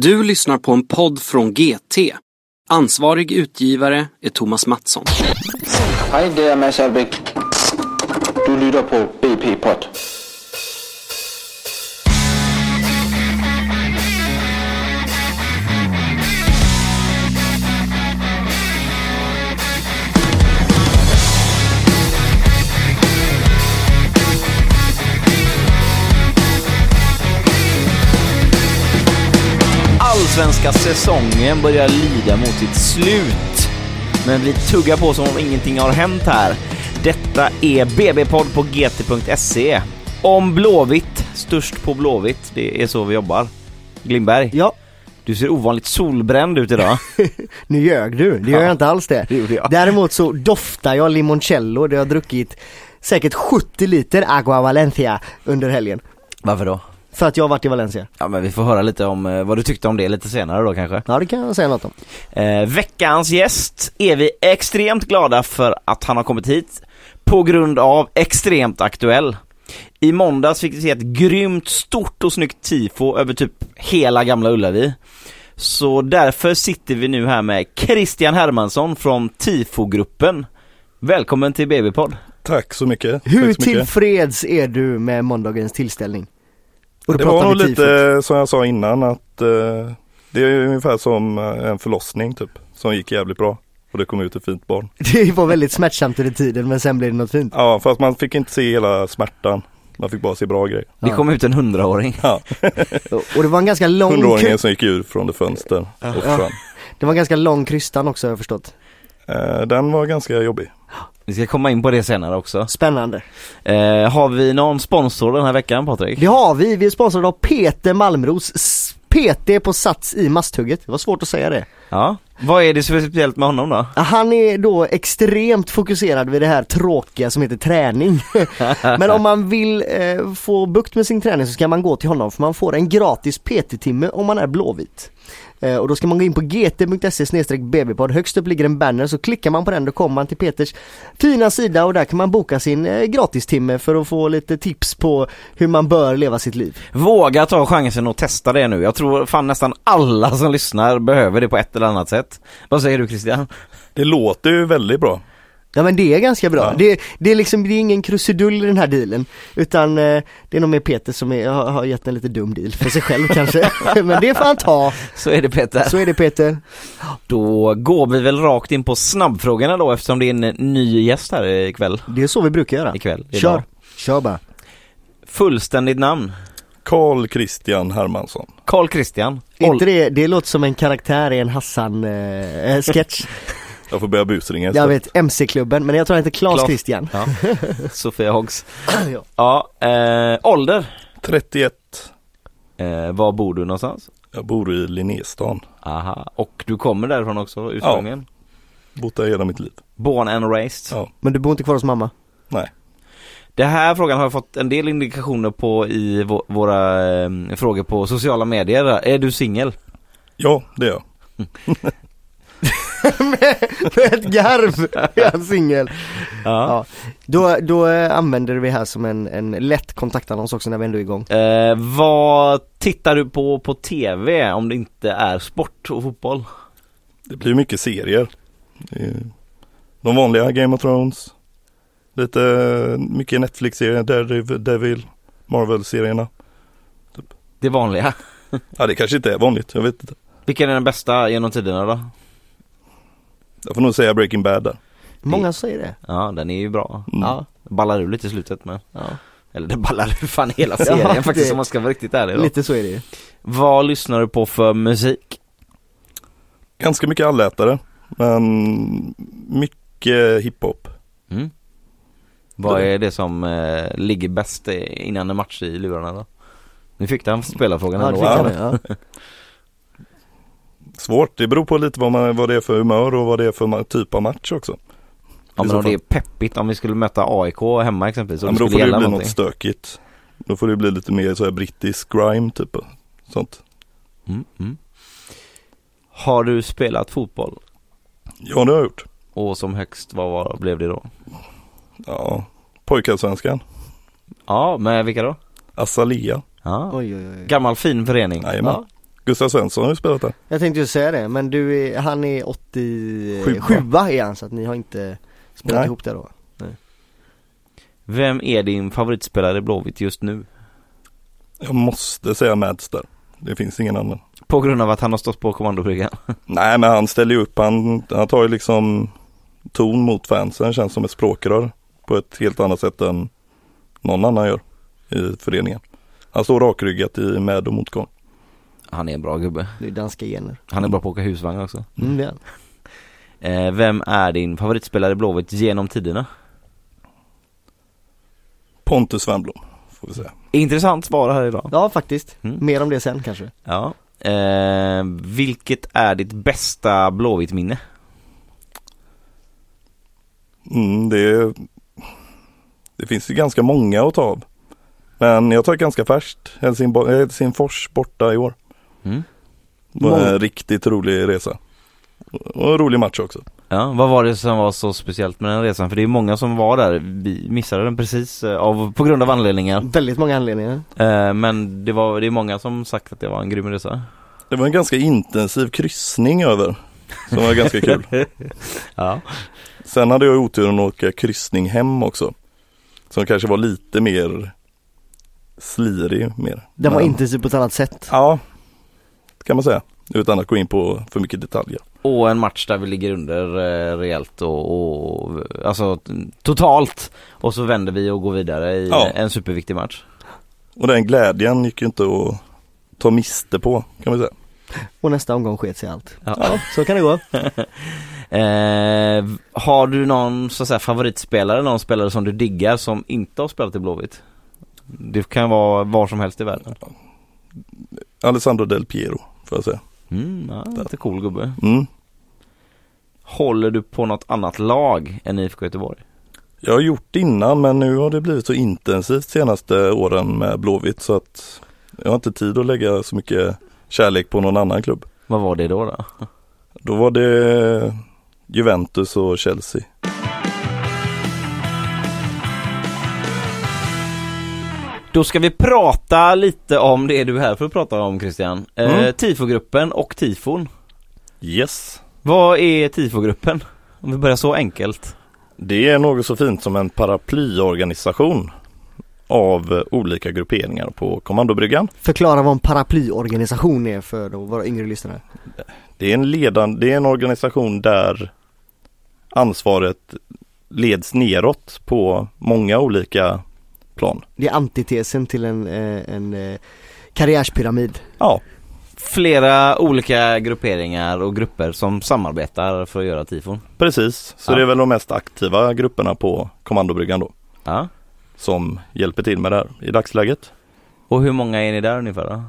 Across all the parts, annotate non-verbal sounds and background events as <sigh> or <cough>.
Du lyssnar på en podd från GT. Ansvarig utgivare är Thomas Mattsson. Hej, det är Mats Albeck. Du lyssnar på BP-podd. Allsvenska säsongen börjar lida mot sitt slut. Men vi tuggar på som om ingenting har hänt här. Detta är BB-podd på gt.se. Om Blåvitt, störst på Blåvitt. Det är så vi jobbar. Glimberg, Ja, du ser ovanligt solbränd ut idag. <laughs> nu ljög du. Det gör Ja, jag inte alls det. det. Däremot så doftar jag limoncello. Det har jag druckit säkert 70 liter Agua Valencia under helgen. Varför då? För att jag har varit i Valencia. Ja men vi får höra lite om eh, vad du tyckte om det lite senare då kanske. Ja, det kan jag säga något om. Eh, veckans gäst är vi extremt glada för att han har kommit hit på grund av Extremt Aktuell. I måndags fick vi se ett grymt stort och snyggt tifo över typ hela Gamla Ullevi. Så därför sitter vi nu här med Christian Hermansson från tifogruppen. Välkommen till BB-podd. Tack så mycket. Hur Tack så mycket. tillfreds är du med måndagens tillställning? Det var nog lite som jag sa innan att eh, det är ungefär som eh, en förlossning typ. Som gick jävligt bra. Och det kom ut ett fint barn. <laughs> Det var väldigt smärtsamt under tiden men sen blev det något fint. Ja fast man fick inte se hela smärtan. Man fick bara se bra grejer. Det kom ut en hundraåring. Ja, <laughs> Och det var en ganska lång, hundraåringen kry- som gick ur från det fönster och försvann. det var en ganska lång krystan också har jag förstått. Eh, den var ganska jobbig. Vi ska komma in på det senare också. Spännande. Eh, har vi någon sponsor den här veckan Patrik? Det har vi, vi är sponsrade av Peter Malmros, PT på Sats i Masthugget. Det var svårt att säga det. Ja. Vad är det speciellt med honom då? Han är då extremt fokuserad vid det här tråkiga som heter träning. <laughs> Men om man vill eh, få bukt med sin träning så ska man gå till honom för man får en gratis PT-timme om man är blåvit. Eh, och då ska man gå in på gt.se bbpodd. Högst upp ligger en banner så klickar man på den då kommer man till Peters fina sida och där kan man boka sin eh, gratistimme för att få lite tips på hur man bör leva sitt liv. Våga ta chansen och testa det nu. Jag tror fan nästan alla som lyssnar behöver det på ett eller annat sätt. Vad säger du Christian? Det låter ju väldigt bra. Ja men det är ganska bra. Ja. Det, det är liksom, det är ingen krusidull i den här dealen. Utan eh, det är nog mer Peter som är, har, har gett en lite dum deal för sig själv kanske. <laughs> men det får han ta. Så är det Peter. Så är det Peter. Då går vi väl rakt in på snabbfrågorna då eftersom det är en ny gäst här ikväll. Det är så vi brukar göra. Ikväll. Kör. idag. Kör bara. Fullständigt namn. Karl Christian Hermansson. Karl Christian. Inte det, det låter som en karaktär i en Hassan-sketch. <laughs> Jag får börja busringa jag vet, MC-klubben, men jag tror han heter Klas. Christian. Ja. <laughs> Sofia Hoggs. <clears throat> Ja. Ja, eh, ålder. 31. Eh, var bor du någonstans? Jag bor i Linnéstan. Aha. Och du kommer därifrån också ursprungligen? Bott där hela mitt liv. Born and raised? Ja. Men du bor inte kvar hos mamma? Nej. Det här frågan har jag fått en del indikationer på i vå- våra eh, frågor på sociala medier. Är du singel? Ja, det är jag. <laughs> <laughs> Med ett garv är han singel. Ja. Då, då eh, använder vi här som en, en lätt kontaktannons också när vi ändå är igång. Eh, vad tittar du på på TV om det inte är sport och fotboll? Det blir mycket serier. De vanliga Game of Thrones. Lite mycket Netflix-serier, Daredevil, Devil, Marvel-serierna. Det vanliga. Ja det kanske inte är vanligt, jag vet inte. Vilken är den bästa genom tiderna då? Jag får nog säga Breaking Bad där. Många säger det. Ja, den är ju bra. Mm. Ja. Ballar ur lite i slutet men ja. Eller det ballar ur fan hela <laughs> serien Ja, faktiskt om man ska vara riktigt ärlig då. Lite så är det ju. Vad lyssnar du på för musik? Ganska mycket allätare. Men mycket hiphop. Mm. Vad är det som eh, ligger bäst innan en match i lurarna då? Nu fick den spelarfrågan Ja, det ändå. ja. Svårt, det beror på lite vad, man, vad det är för humör och vad det är för typ av match också. Ja men om det är peppigt, om vi skulle möta AIK hemma exempelvis, Ja, och men då får det gälla bli någonting. något stökigt. Då får det bli lite mer så här brittisk grime typ. Sånt. Mm, mm. Har du spelat fotboll? Ja det har jag gjort. Och som högst, vad var, blev det då? Ja, pojkallsvenskan. Ja, med vilka då? Azalea. Ja. Oj oj oj. Gammal fin förening. Jajamän. Ja. Gustav Svensson har ju spelat där. Jag tänkte ju säga det, men du är, han är 87 Sjua. är han så att ni har inte spelat Nej. ihop det då? Vem är din favoritspelare i Blåvitt just nu? Jag måste säga Mads där. Det finns ingen annan. På grund av att han har stått på kommandobryggan. <laughs> Nej men han ställer ju upp, han, han tar ju liksom ton mot fansen, känns som ett språkrör på ett helt annat sätt än någon annan gör i föreningen. Han står rakryggat i med och motgång. Han är en bra gubbe. Det är danska gener. Han är bra på att åka husvagn också. Mm, det är han. Eh, vem är din favoritspelare i Blåvitt genom tiderna? Pontus Wernbloom, får vi säga. Intressant svar här idag. Ja faktiskt, Mm. mer om det sen kanske. Ja. Eh, vilket är ditt bästa Blåvitt-minne? Mm, det, det finns ju ganska många att ta av. Men jag tar ett ganska färskt, Helsingborg, eh, Helsingfors borta i år. Mm. Det var en riktigt rolig resa. Och en rolig match också. Ja, vad var det som var så speciellt med den resan? För det är många som var där, vi missade den precis eh, av, på grund av anledningar. Väldigt många anledningar. Eh, men det var, det är många som sagt att det var en grym resa. Det var en ganska intensiv kryssning över. Som var ganska kul. <laughs> Ja. Sen hade jag oturen att åka kryssning hem också. Som kanske var lite mer slirig mer. Den var Men- intensiv på ett annat sätt. Ja, kan man säga. Utan att gå in på för mycket detaljer. Och en match där vi ligger under eh, rejält och, och alltså totalt. Och så vänder vi och går vidare i Ja. en superviktig match. Och den glädjen gick ju inte att ta miste på kan man säga. Och nästa omgång sket sig allt. Ja. Så kan det gå. <laughs> Eh, har du någon så att säga favoritspelare, någon spelare som du diggar som inte har spelat i Blåvitt? Det kan vara var som helst i världen. Alessandro Del Piero får jag säga. Mm, ja, lite cool gubbe. Mm. Håller du på något annat lag än IFK Göteborg? Jag har gjort det innan men nu har det blivit så intensivt senaste åren med Blåvitt så att jag har inte tid att lägga så mycket kärlek på någon annan klubb. Vad var det då? då? Då var det Juventus och Chelsea. Då ska vi prata lite om det du är här för att prata om Christian. Eh, Mm. Tifogruppen och tifon. Yes. Vad är tifogruppen? Om vi börjar så enkelt. Det är något så fint som en paraplyorganisation av olika grupperingar på kommandobryggan. Förklara vad en paraplyorganisation är för då våra yngre lyssnare. Det är en ledande, det är en organisation där ansvaret leds neråt på många olika plan. Det är antitesen till en, eh, en eh, karriärspyramid. Ja, Flera olika grupperingar och grupper som samarbetar för att göra tifon. precis. Så Ja. det är väl de mest aktiva grupperna på kommandobryggan då Ja. som hjälper till med det här i dagsläget. Och hur många är ni där ungefär då?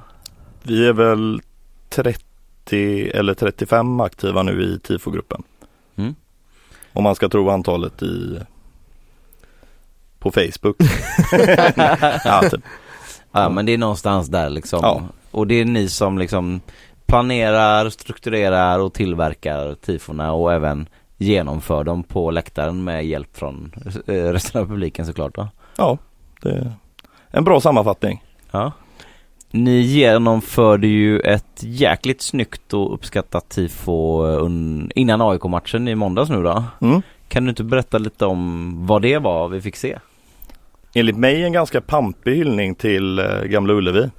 Vi är väl 30 eller 35 aktiva nu i tifogruppen. Mm. Om man ska tro antalet i på Facebook. <laughs> ja, typ. Ja men det är någonstans där liksom. Ja. Och det är ni som liksom planerar, strukturerar och tillverkar tifona och även genomför dem på läktaren med hjälp från eh, resten av publiken såklart då. ja, det är en bra sammanfattning. Ja. Ni genomförde ju ett jäkligt snyggt och uppskattat tifo eh, innan AIK-matchen i måndags nu då. Mm. Kan du inte berätta lite om vad det var vi fick se? Enligt mig en ganska pampig hyllning till eh, Gamla Ullevi.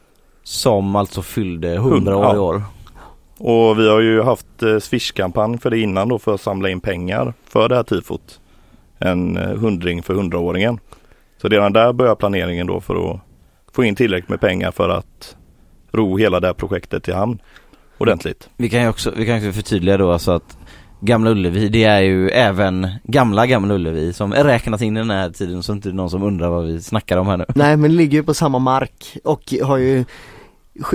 Som alltså fyllde 100 Hundra, år i år. Och vi har ju haft eh, Swish-kampanj för det innan då för att samla in pengar för det här tifot. En eh, hundring för hundraåringen. Så redan där börjar planeringen då för att få in tillräckligt med pengar för att ro hela det här projektet i hamn ordentligt. Vi kan ju också, vi kan också förtydliga då alltså att Gamla Ullevi, det är ju även gamla Gamla Ullevi som är räknat in i den här tiden så inte det är någon som undrar vad vi snackar om här nu. Nej men det ligger ju på samma mark och har ju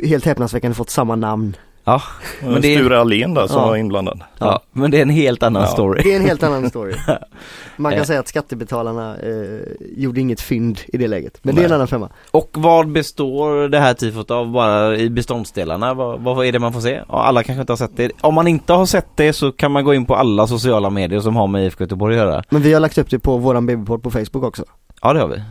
helt häpnadsväckande fått samma namn. Ja, Men det är- Sture Allén där som Ja. var inblandad. ja. men det är en helt annan Ja. story. Det är en helt annan story. <laughs> Man kan Eh. säga att skattebetalarna eh, gjorde inget fynd i det läget. Men det är en Nej. annan femma. Och vad består det här tifot av bara i beståndsdelarna? Vad, vad är det man får se? Ja, alla kanske inte har sett det. Om man inte har sett det så kan man gå in på alla sociala medier som har med IFK Göteborg att göra. Men vi har lagt upp det på våran babypodd på Facebook också. Ja det har vi.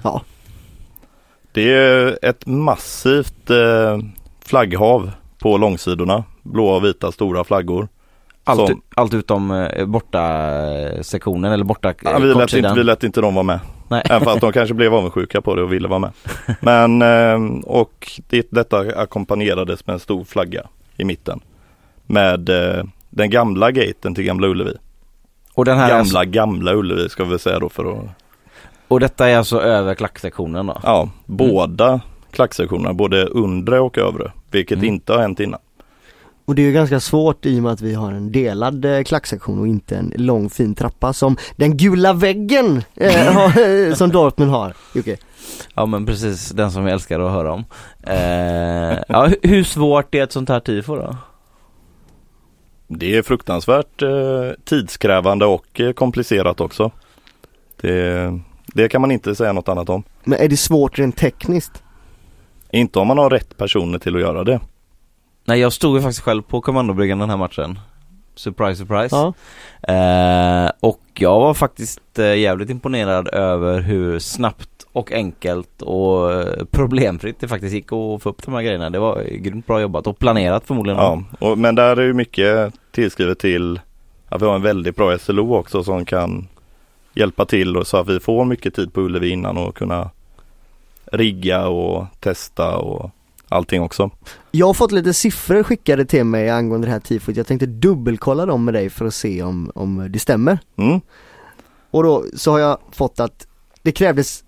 Det är ett massivt eh, flagghav på långsidorna. Blåa och vita stora flaggor. Allt, Som- allt utom eh, borta eh, sektionen eller borta eh, Ja, vi, lät inte, vi lät inte dem vara med. Nej. Även fast de kanske blev avundsjuka på det och ville vara med. Men eh, och det, detta ackompanjerades med en stor flagga i mitten. Med eh, den gamla gaten till Gamla Ullevi. och, den här är Gamla, alltså, gamla Ullevi ska vi säga då för att och detta är alltså över klacksektionen då? Ja, båda klacksektionerna, både undre och övre. Vilket Mm. inte har hänt innan. Och det är ju ganska svårt i och med att vi har en delad eh, klacksektion och inte en lång fin trappa som den gula väggen eh, <laughs> har, som Dortmund har. Jocke. Ja men precis, den som jag älskar att höra om. Eh, ja, hu- hur svårt är ett sånt här tifo då? Det är fruktansvärt eh, tidskrävande och eh, komplicerat också. Det, det kan man inte säga något annat om. Men är det svårt rent tekniskt? Inte om man har rätt personer till att göra det. Nej jag stod ju faktiskt själv på kommandobryggan den här matchen. Surprise surprise. Ja. Eh, och jag var faktiskt eh, jävligt imponerad över hur snabbt och enkelt och eh, problemfritt det faktiskt gick att få upp de här grejerna. Det var grymt bra jobbat och planerat förmodligen. Ja, och, men där är ju mycket tillskrivet till att vi har en väldigt bra SLO också som kan hjälpa till och så att vi får mycket tid på Ullevi innan och kunna rigga och testa och allting också. Jag har fått lite siffror skickade till mig angående det här tifot. Jag tänkte dubbelkolla dem med dig för att se om, om det stämmer. Mm. Och då så har jag fått att det krävdes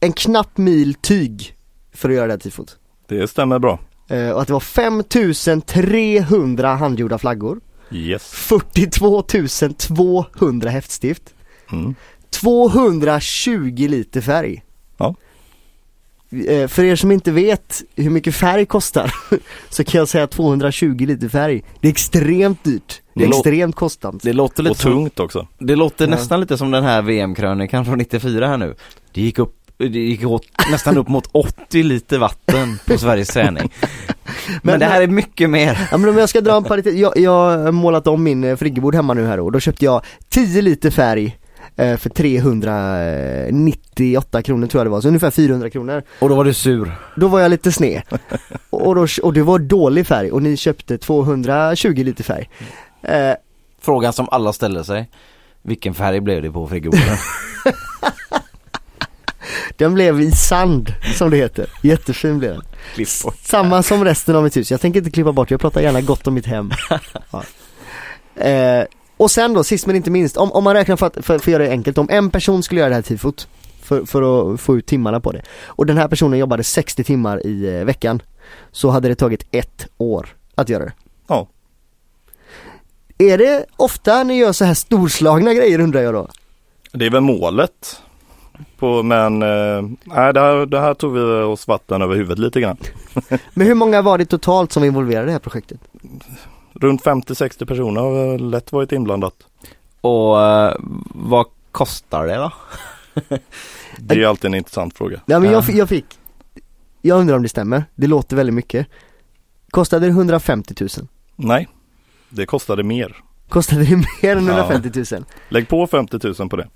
en knapp mil tyg för att göra det här tifot. Det stämmer bra. Eh, och att det var 5300 handgjorda flaggor, Yes. 42 200 häftstift, Mm. 220 liter färg. Ja. Eh, För er som inte vet hur mycket färg kostar <laughs> så kan jag säga 220 liter färg. Det är extremt dyrt. Det är extremt kostsamt. Det låter lite Och som, tungt också. det låter Ja. nästan lite som den här VM-krönikan från 94 här nu. Det gick upp det gick åt nästan upp mot 80 liter vatten på Sveriges träning. <laughs> Men, Men- det här är mycket mer. Ja men om jag ska dra en paritet, jag, jag har målat om min eh, friggebod hemma nu här då, då köpte jag 10 liter färg för 398 kronor tror jag det var, så ungefär 400 kronor. Och då var du sur. Då var jag lite sned. <laughs> Och, då, och det var dålig färg och ni köpte 220 liter färg. Eh, Frågan som alla ställer sig. Vilken färg blev det på friggeboden? <laughs> den blev i sand, som det heter. Jättefin blev den. Samma som resten av mitt hus, jag tänker inte klippa bort, jag pratar gärna gott om mitt hem. <laughs> Ja. Eh, och sen då, sist men inte minst, om, om man räknar för att, för, för att göra det enkelt, om en person skulle göra det här tifot för, för att få ut timmarna på det och den här personen jobbade 60 timmar i eh, veckan så hade det tagit ett år att göra det. Ja. Är det ofta ni gör så här storslagna grejer undrar jag då? Det är väl målet. På, men eh, nej, det, här, det här tog vi oss vatten över huvudet lite grann. <laughs> Men hur många var det totalt som var involverade i det här projektet? Runt 50-60 personer har lätt varit inblandat. Och eh, vad kostar det då? <laughs> Det är alltid en intressant fråga. Ja men Ja. jag, jag fick, jag undrar om det stämmer, det låter väldigt mycket. Kostade det 150 000? Nej, det kostade mer. Kostade det mer än Ja. 150 000? Lägg på 50 000 på det.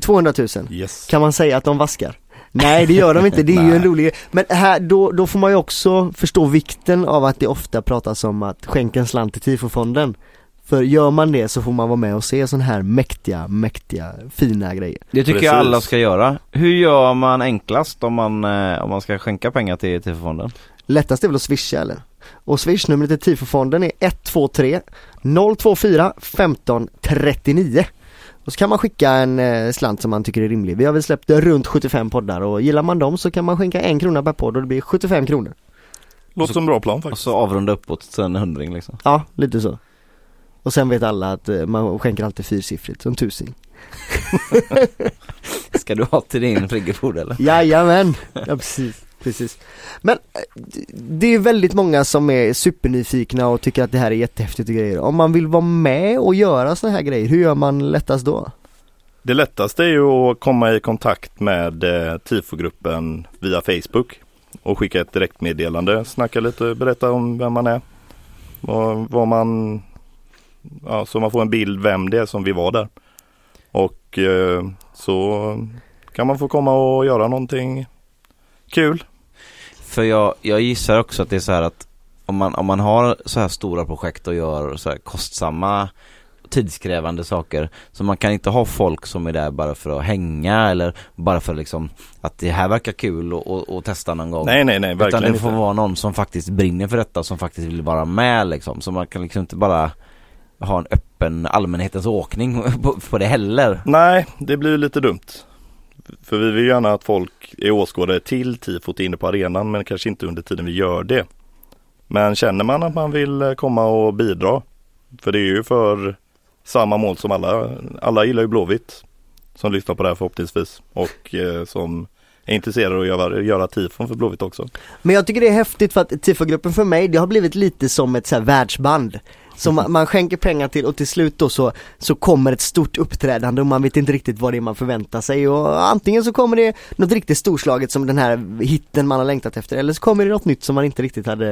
200 000? Yes. Kan man säga att de vaskar? Nej det gör de inte, det är ju en <laughs> rolig grej. Men här, då, då får man ju också förstå vikten av att det ofta pratas om att skänka en slant till tifofonden För gör man det så får man vara med och se sådana här mäktiga, mäktiga, fina grejer Det tycker Precis. jag alla ska göra. Hur gör man enklast om man, eh, om man ska skänka pengar till TIFO-fonden? Lättast är väl att swisha eller? Och swishnumret till tifofonden är 123 024 15 39 Och så kan man skicka en eh, slant som man tycker är rimlig. Vi har väl släppt runt 75 poddar och gillar man dem så kan man skänka en krona per podd och det blir 75 kronor. Låter som en bra plan Och faktiskt. så avrunda uppåt till en hundring liksom. Ja, lite så. Och sen vet alla att eh, man skänker alltid fyrsiffrigt, som tusing. <laughs> Ska du ha till din friggebod eller? Jajamän! Ja precis, precis. Men eh, det är väldigt många som är supernyfikna och tycker att det här är jättehäftigt och grejer. Om man vill vara med och göra sådana här grejer, hur gör man lättast då? Det lättaste är ju att komma i kontakt med eh, TIFO-gruppen via Facebook och skicka ett direktmeddelande, snacka lite, berätta om vem man är. Vad, vad man, ja, så man får en bild vem det är som vi var där. Och eh, så kan man få komma och göra någonting kul. För jag, jag gissar också att det är så här att om man, om man har så här stora projekt och gör så här kostsamma tidskrävande saker så man kan inte ha folk som är där bara för att hänga eller bara för liksom att det här verkar kul och, och, och testa någon gång. Nej, nej, nej, Utan verkligen det får inte. vara någon som faktiskt brinner för detta, som faktiskt vill vara med liksom. Så man kan liksom inte bara ha en öppen allmänhetens åkning <laughs> på, på det heller. Nej, det blir lite dumt. För vi vill gärna att folk är åskådare till tifot inne på arenan men kanske inte under tiden vi gör det. Men känner man att man vill eh, komma och bidra, för det är ju för samma mål som alla, alla gillar ju Blåvitt som lyssnar på det här förhoppningsvis och eh, som är intresserade av att göra, göra tifon för Blåvitt också. Men jag tycker det är häftigt för att tifogruppen för mig, det har blivit lite som ett så här världsband. Som man, skänker pengar till och till slut då så, så kommer ett stort uppträdande och man vet inte riktigt vad det är man förväntar sig och antingen så kommer det något riktigt storslaget som den här hitten man har längtat efter eller så kommer det något nytt som man inte riktigt hade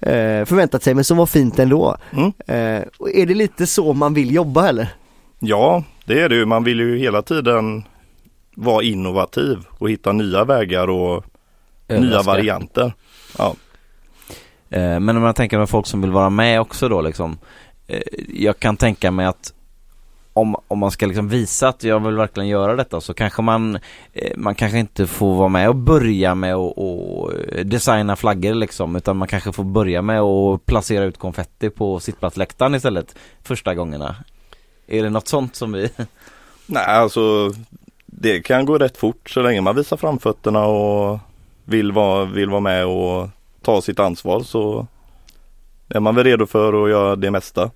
eh, förväntat sig men som var fint ändå. Mm. Eh, och är det lite så man vill jobba eller? Ja, det är det ju. Man vill ju hela tiden vara innovativ och hitta nya vägar och nya Överraska. varianter. Ja, Eh, men om man tänker på folk som vill vara med också då liksom. Eh, jag kan tänka mig att om, om man ska liksom visa att jag vill verkligen göra detta så kanske man eh, Man kanske inte får vara med och börja med att och designa flaggor liksom utan man kanske får börja med att placera ut konfetti på sittplatsläktaren istället första gångerna. Är det något sånt som vi <laughs> nej alltså det kan gå rätt fort så länge man visar framfötterna och vill vara, vill vara med och ta sitt ansvar så är man väl redo för att göra det mesta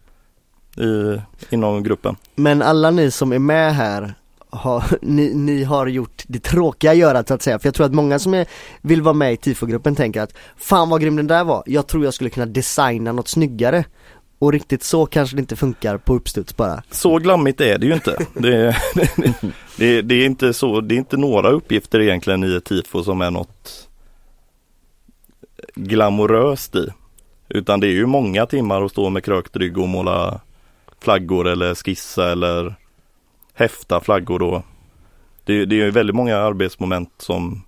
i, inom gruppen. Men alla ni som är med här har, ni, ni har gjort det tråkiga görat så att säga, för jag tror att många som är, vill vara med i tifogruppen tänker att Fan vad grym den där var, jag tror jag skulle kunna designa något snyggare Och riktigt så kanske det inte funkar på uppstuds bara Så glammigt är det ju inte. Det, <laughs> det, det, är inte så, det är inte några uppgifter egentligen i ett tifo som är något glamoröst i. Utan det är ju många timmar att stå med krökt rygg och måla flaggor eller skissa eller häfta flaggor då. Det, det är ju väldigt många arbetsmoment som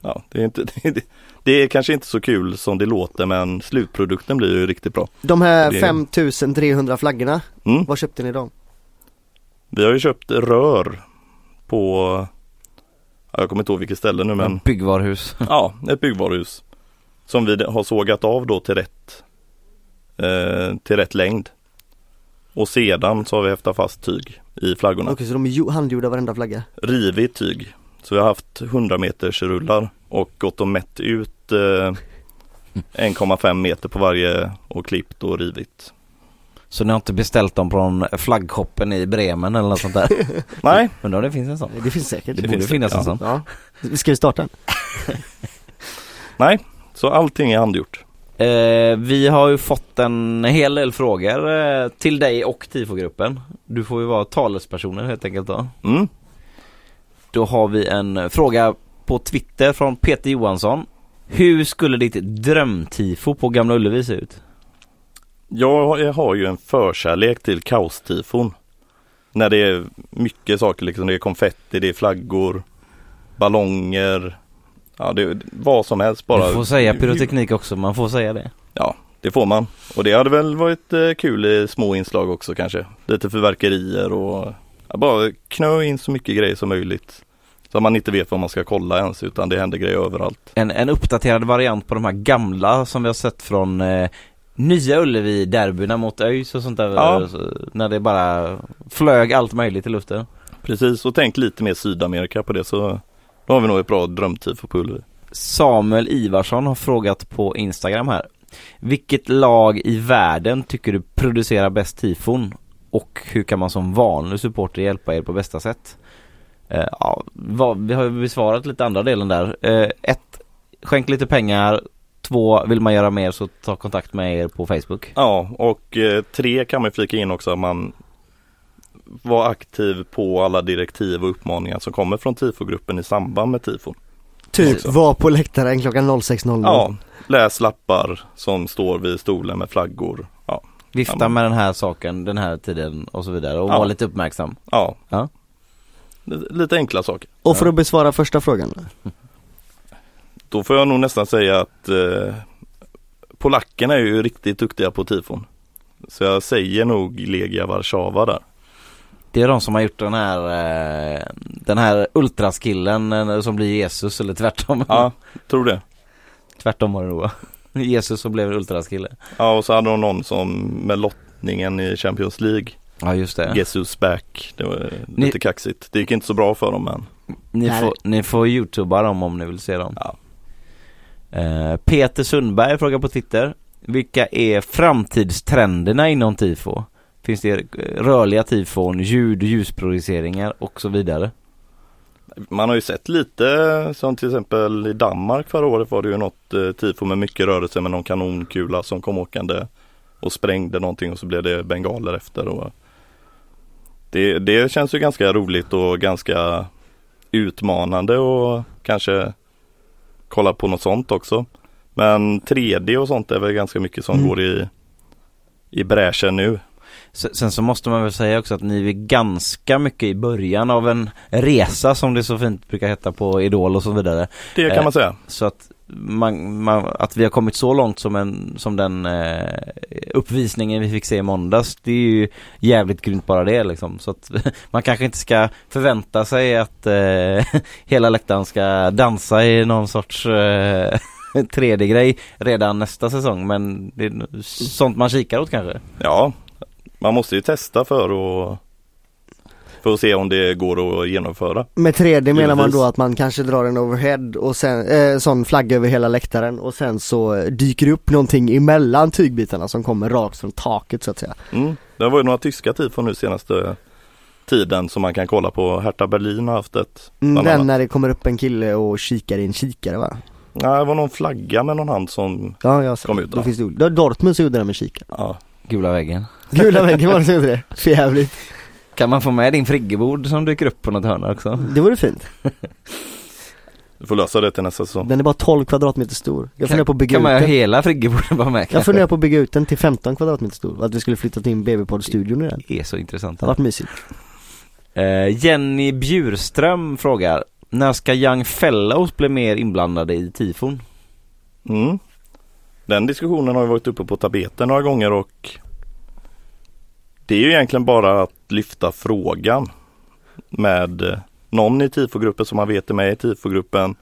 Ja, det är, inte, <laughs> det, det är kanske inte så kul som det låter men slutprodukten blir ju riktigt bra. De här Det- 5300 flaggorna, Mm. var köpte ni dem? Vi har ju köpt rör på, ja, jag kommer inte ihåg vilket ställe nu men byggvaruhus? ja, ett byggvaruhus. Som vi har sågat av då till rätt, eh, till rätt längd. Och sedan så har vi häftat fast tyg i flaggorna. Okej så de är handgjorda varenda flagga? Rivit tyg. Så vi har haft 100 meters rullar och gått och mätt ut eh, 1,5 meter på varje och klippt och rivit. Så ni har inte beställt dem från flaggshoppen i Bremen eller något sånt där? <laughs> Nej, Undrar om det finns en sån? Det finns säkert Det, Det borde finnas en ja. sån. Ja, ska vi starta? <laughs> nej. Så allting är handgjort. Eh, vi har ju fått en hel del frågor eh, till dig och TIFO-gruppen. Du får ju vara talespersonen helt enkelt då. Mm. Då har vi en fråga på Twitter från Peter Johansson. Hur skulle ditt drömtifo på Gamla Ullevi se ut? Jag jag har ju en förkärlek till kaostifon. När det är mycket saker, liksom det är konfetti, det är flaggor, ballonger, ja det vad som helst bara. Du får säga pyroteknik också, man får säga det. Ja, det får man. Och det hade väl varit eh, kul i små inslag också kanske. Lite fyrverkerier och ja, bara knö in så mycket grejer som möjligt. Så man inte vet vad man ska kolla ens utan det händer grejer överallt. En, en uppdaterad variant på de här gamla som vi har sett från eh, Nya Ullevi derbyna mot ÖIS och sånt där. Ja. Så, När det bara flög allt möjligt i luften. Precis, och tänk lite mer Sydamerika på det så då har vi nog ett bra drömtifo på Ullevi. Samuel Ivarsson har frågat på Instagram här. Vilket lag i världen tycker du producerar bäst tifon? Och hur kan man som vanlig supporter hjälpa er på bästa sätt? Eh, ja, vad, vi har ju besvarat lite andra delen där. Eh, ett, skänk lite pengar. Två, vill man göra mer så ta kontakt med er på Facebook. Ja, och eh, tre kan man flika in också man var aktiv på alla direktiv och uppmaningar som kommer från tifogruppen i samband med tifon. Typ Också. var på läktaren klockan 06.00 Ja, läs lappar som står vid stolen med flaggor. Ja, Vifta med den här saken den här tiden och så vidare och Ja. var lite uppmärksam. ja. Ja. Lite enkla saker. Och för att besvara första frågan <laughs> Då får jag nog nästan säga att eh, polackerna är ju riktigt duktiga på tifon. Så jag säger nog Legia Warszawa där. Det är de som har gjort den här eh, Den här ultraskillen eh, som blir Jesus eller tvärtom. Ja, tror det. Tvärtom var det nog? <laughs> Jesus som blev ultraskille. Ja och så hade de någon som med lottningen i Champions League. Ja just det. Jesus back. Det var Ni- lite kaxigt. Det gick inte så bra för dem men. Ni, Nej. får, ni får youtuba dem om ni vill se dem. Ja. Eh, Peter Sundberg frågar på Twitter. Vilka är framtidstrenderna inom tifo? Finns det rörliga tifon, ljud, ljusprojiceringar och så vidare? Man har ju sett lite som till exempel i Danmark förra året var det ju något eh, tifo med mycket rörelse med någon kanonkula som kom åkande och sprängde någonting och så blev det bengaler efter. Och det, det känns ju ganska roligt och ganska utmanande och kanske kolla på något sånt också. Men 3D och sånt är väl ganska mycket som Mm. går i, i bräschen nu. Sen, så måste man väl säga också att ni är ganska mycket i början av en resa som det så fint brukar heta på Idol och så vidare. Det kan Eh, man säga. Så att, man, man, att vi har kommit så långt som, en, som den eh, uppvisningen vi fick se i måndags, det är ju jävligt grymt bara det liksom. Så att <laughs> man kanske inte ska förvänta sig att eh, <laughs> hela läktaren ska dansa i någon sorts eh, <laughs> 3D-grej redan nästa säsong men det är sånt man kikar åt kanske. Ja, man måste ju testa för att för att se om det går att genomföra. Med 3D menar man Givetvis. då att man kanske drar en overhead och sen, eh, sån flagga över hela läktaren och sen så dyker det upp någonting emellan tygbitarna som kommer rakt från taket så att säga. Mm. Det var ju några tyska tifon nu senaste tiden som man kan kolla på. Hertha Berlin har haft ett. Mm, den när det kommer upp en kille och kikar i en kikare va? Nej, det var någon flagga med någon hand som, Ja, jag Kom ut då. då. Finns det, Dortmund så gjorde den med kikare. ja, Gula väggen. Gula väggen var det som gjorde det. För jävligt. Kan man få med din friggebod som dyker upp på något hörn också? Det vore fint. <laughs> du får lösa det till nästa säsong. Den är bara 12 kvadratmeter stor. Jag funderar på att bygga kan ut man ha den. hela friggeboden bara med Jag kanske? funderar på att bygga ut den till 15 kvadratmeter stor. Att vi skulle flytta in BB-podd-studion i den. Det är så intressant. Det hade varit mysigt. Eh, Jenny Bjurström frågar När ska Young Fellows bli mer inblandade i tifon? Mm. Den diskussionen har ju varit uppe på tapeten några gånger och det är ju egentligen bara att lyfta frågan med eh, någon i tifogruppen som man vet är med i tifogruppen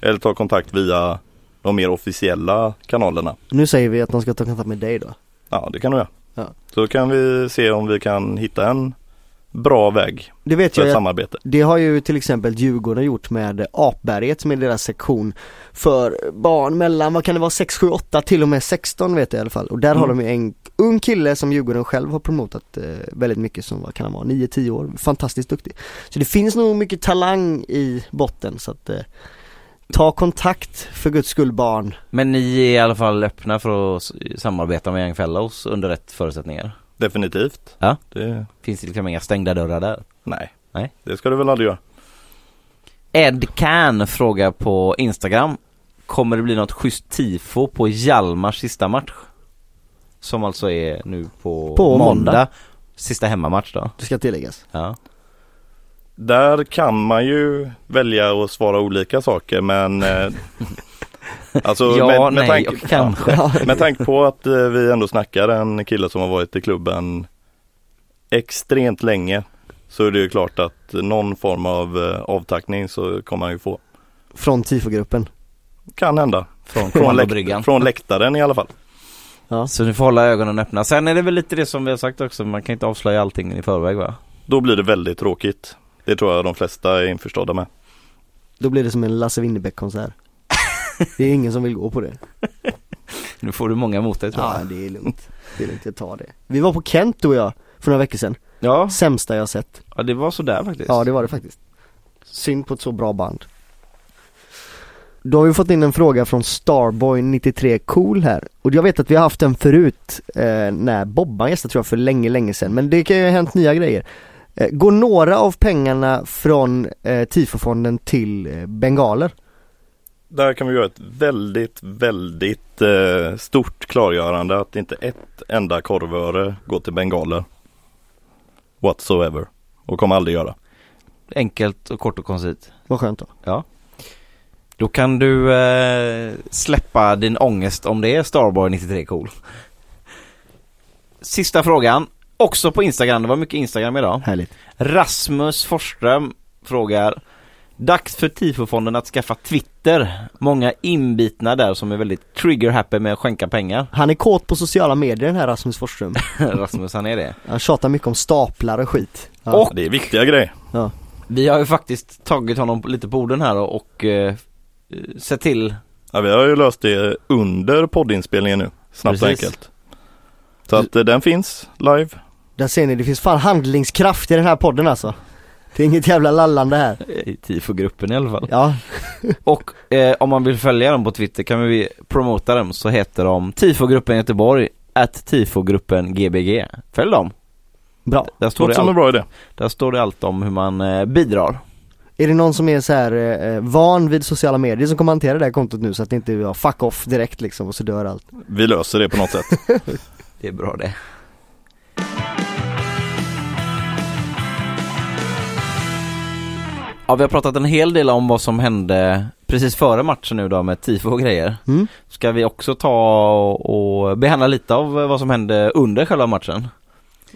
eller ta kontakt via de mer officiella kanalerna. Nu säger vi att de ska ta kontakt med dig då. Ja, det kan du göra. Ja. Så kan vi se om vi kan hitta en bra väg Det vet för jag ett samarbete. Det har ju till exempel Djurgården gjort med Apberget som är deras sektion för barn mellan, vad kan det vara, 6, 7, 8 till och med 16 vet jag i alla fall. Och där har Mm. de ju en ung kille som Djurgården själv har promotat eh, väldigt mycket som, vad kan han vara, 9-10 år, fantastiskt duktig. Så det finns nog mycket talang i botten så att eh, ta kontakt för guds skull barn. Men ni är i alla fall öppna för att samarbeta med Young Fellows under rätt förutsättningar? Definitivt. Ja. Det, Finns det liksom inga stängda dörrar där? nej. Nej. det ska du väl aldrig göra. Ed Can frågar på Instagram Kommer det bli något schysst tifo på Hjalmars sista match? Som alltså är nu på, På måndag. måndag. Sista hemmamatch då? Det ska tilläggas. Ja. Där kan man ju välja att svara olika saker men eh, <laughs> Alltså Ja, med, med, nej tanke, och kanske. ja, med tanke på att eh, vi ändå snackar en kille som har varit i klubben extremt länge så är det ju klart att någon form av eh, avtackning så kommer han ju få. Från tifogruppen. Kan hända. Från Från, läkt, från läktaren i alla fall. Så ni får hålla ögonen öppna. Sen är det väl lite det som vi har sagt också, man kan inte avslöja allting i förväg va? Då blir det väldigt tråkigt. Det tror jag de flesta är införstådda med. Då blir det som en Lasse Winnerbäck konsert. Det är ingen som vill gå på det. <laughs> Nu får du många emot dig tror Ja jag. det är lugnt. Det är lugnt, jag tar det. Vi var på Kent du och jag för några veckor sedan. Ja, Sämsta jag sett. ja det var sådär faktiskt. Ja det var det faktiskt. Synd på ett så bra band. Då har vi fått in en fråga från Starboy93 Cool här. Och jag vet att vi har haft den förut eh, när Bobban gästade tror jag för länge, länge sedan. Men det kan ju ha hänt nya grejer. Eh, går några av pengarna från eh, Tifofonden till eh, bengaler? Där kan vi göra ett väldigt, väldigt eh, stort klargörande att inte ett enda korvöre går till bengaler. Whatsoever. Och kommer aldrig göra. Enkelt och kort och koncist. Vad skönt då. Då kan du eh, släppa din ångest om det är Starboy 93 cool. Sista frågan, också på Instagram, det var mycket Instagram idag. Härligt. Rasmus Forsström frågar Dags för TIFO-fonden att skaffa Twitter. Många inbitna där som är väldigt trigger-happy med att skänka pengar. <laughs> Han är kåt på sociala medier den här Rasmus Forsström. Rasmus han är det. Han tjatar mycket om staplar och skit. Ja. Och- Det är viktiga grejer. Vi har ju faktiskt tagit honom lite på orden här och, och eh, sett till Ja, vi har ju löst det under poddinspelningen nu. Snabbt och enkelt. Så att eh, den finns live. Där ser ni, det finns fan handlingskraft i den här podden alltså. Det är inget jävla lallande här. i TIFO-gruppen i alla fall. Ja, <laughs> Och eh, om man vill följa dem på Twitter kan vi promota dem så heter de TIFO-gruppen Göteborg at TIFO-gruppen GBG. Följ dem. bra. Där står, Låter det som en allt, bra idé. där står det allt om hur man eh, bidrar. Är det någon som är så här eh, van vid sociala medier som kommer hantera det här kontot nu så att det inte är fuck off direkt liksom och så dör allt? Vi löser det på något sätt. <laughs> Det är bra det. Ja, vi har pratat en hel del om vad som hände precis före matchen nu då med tifo och grejer. Mm. Ska vi också ta och behandla lite av vad som hände under själva matchen?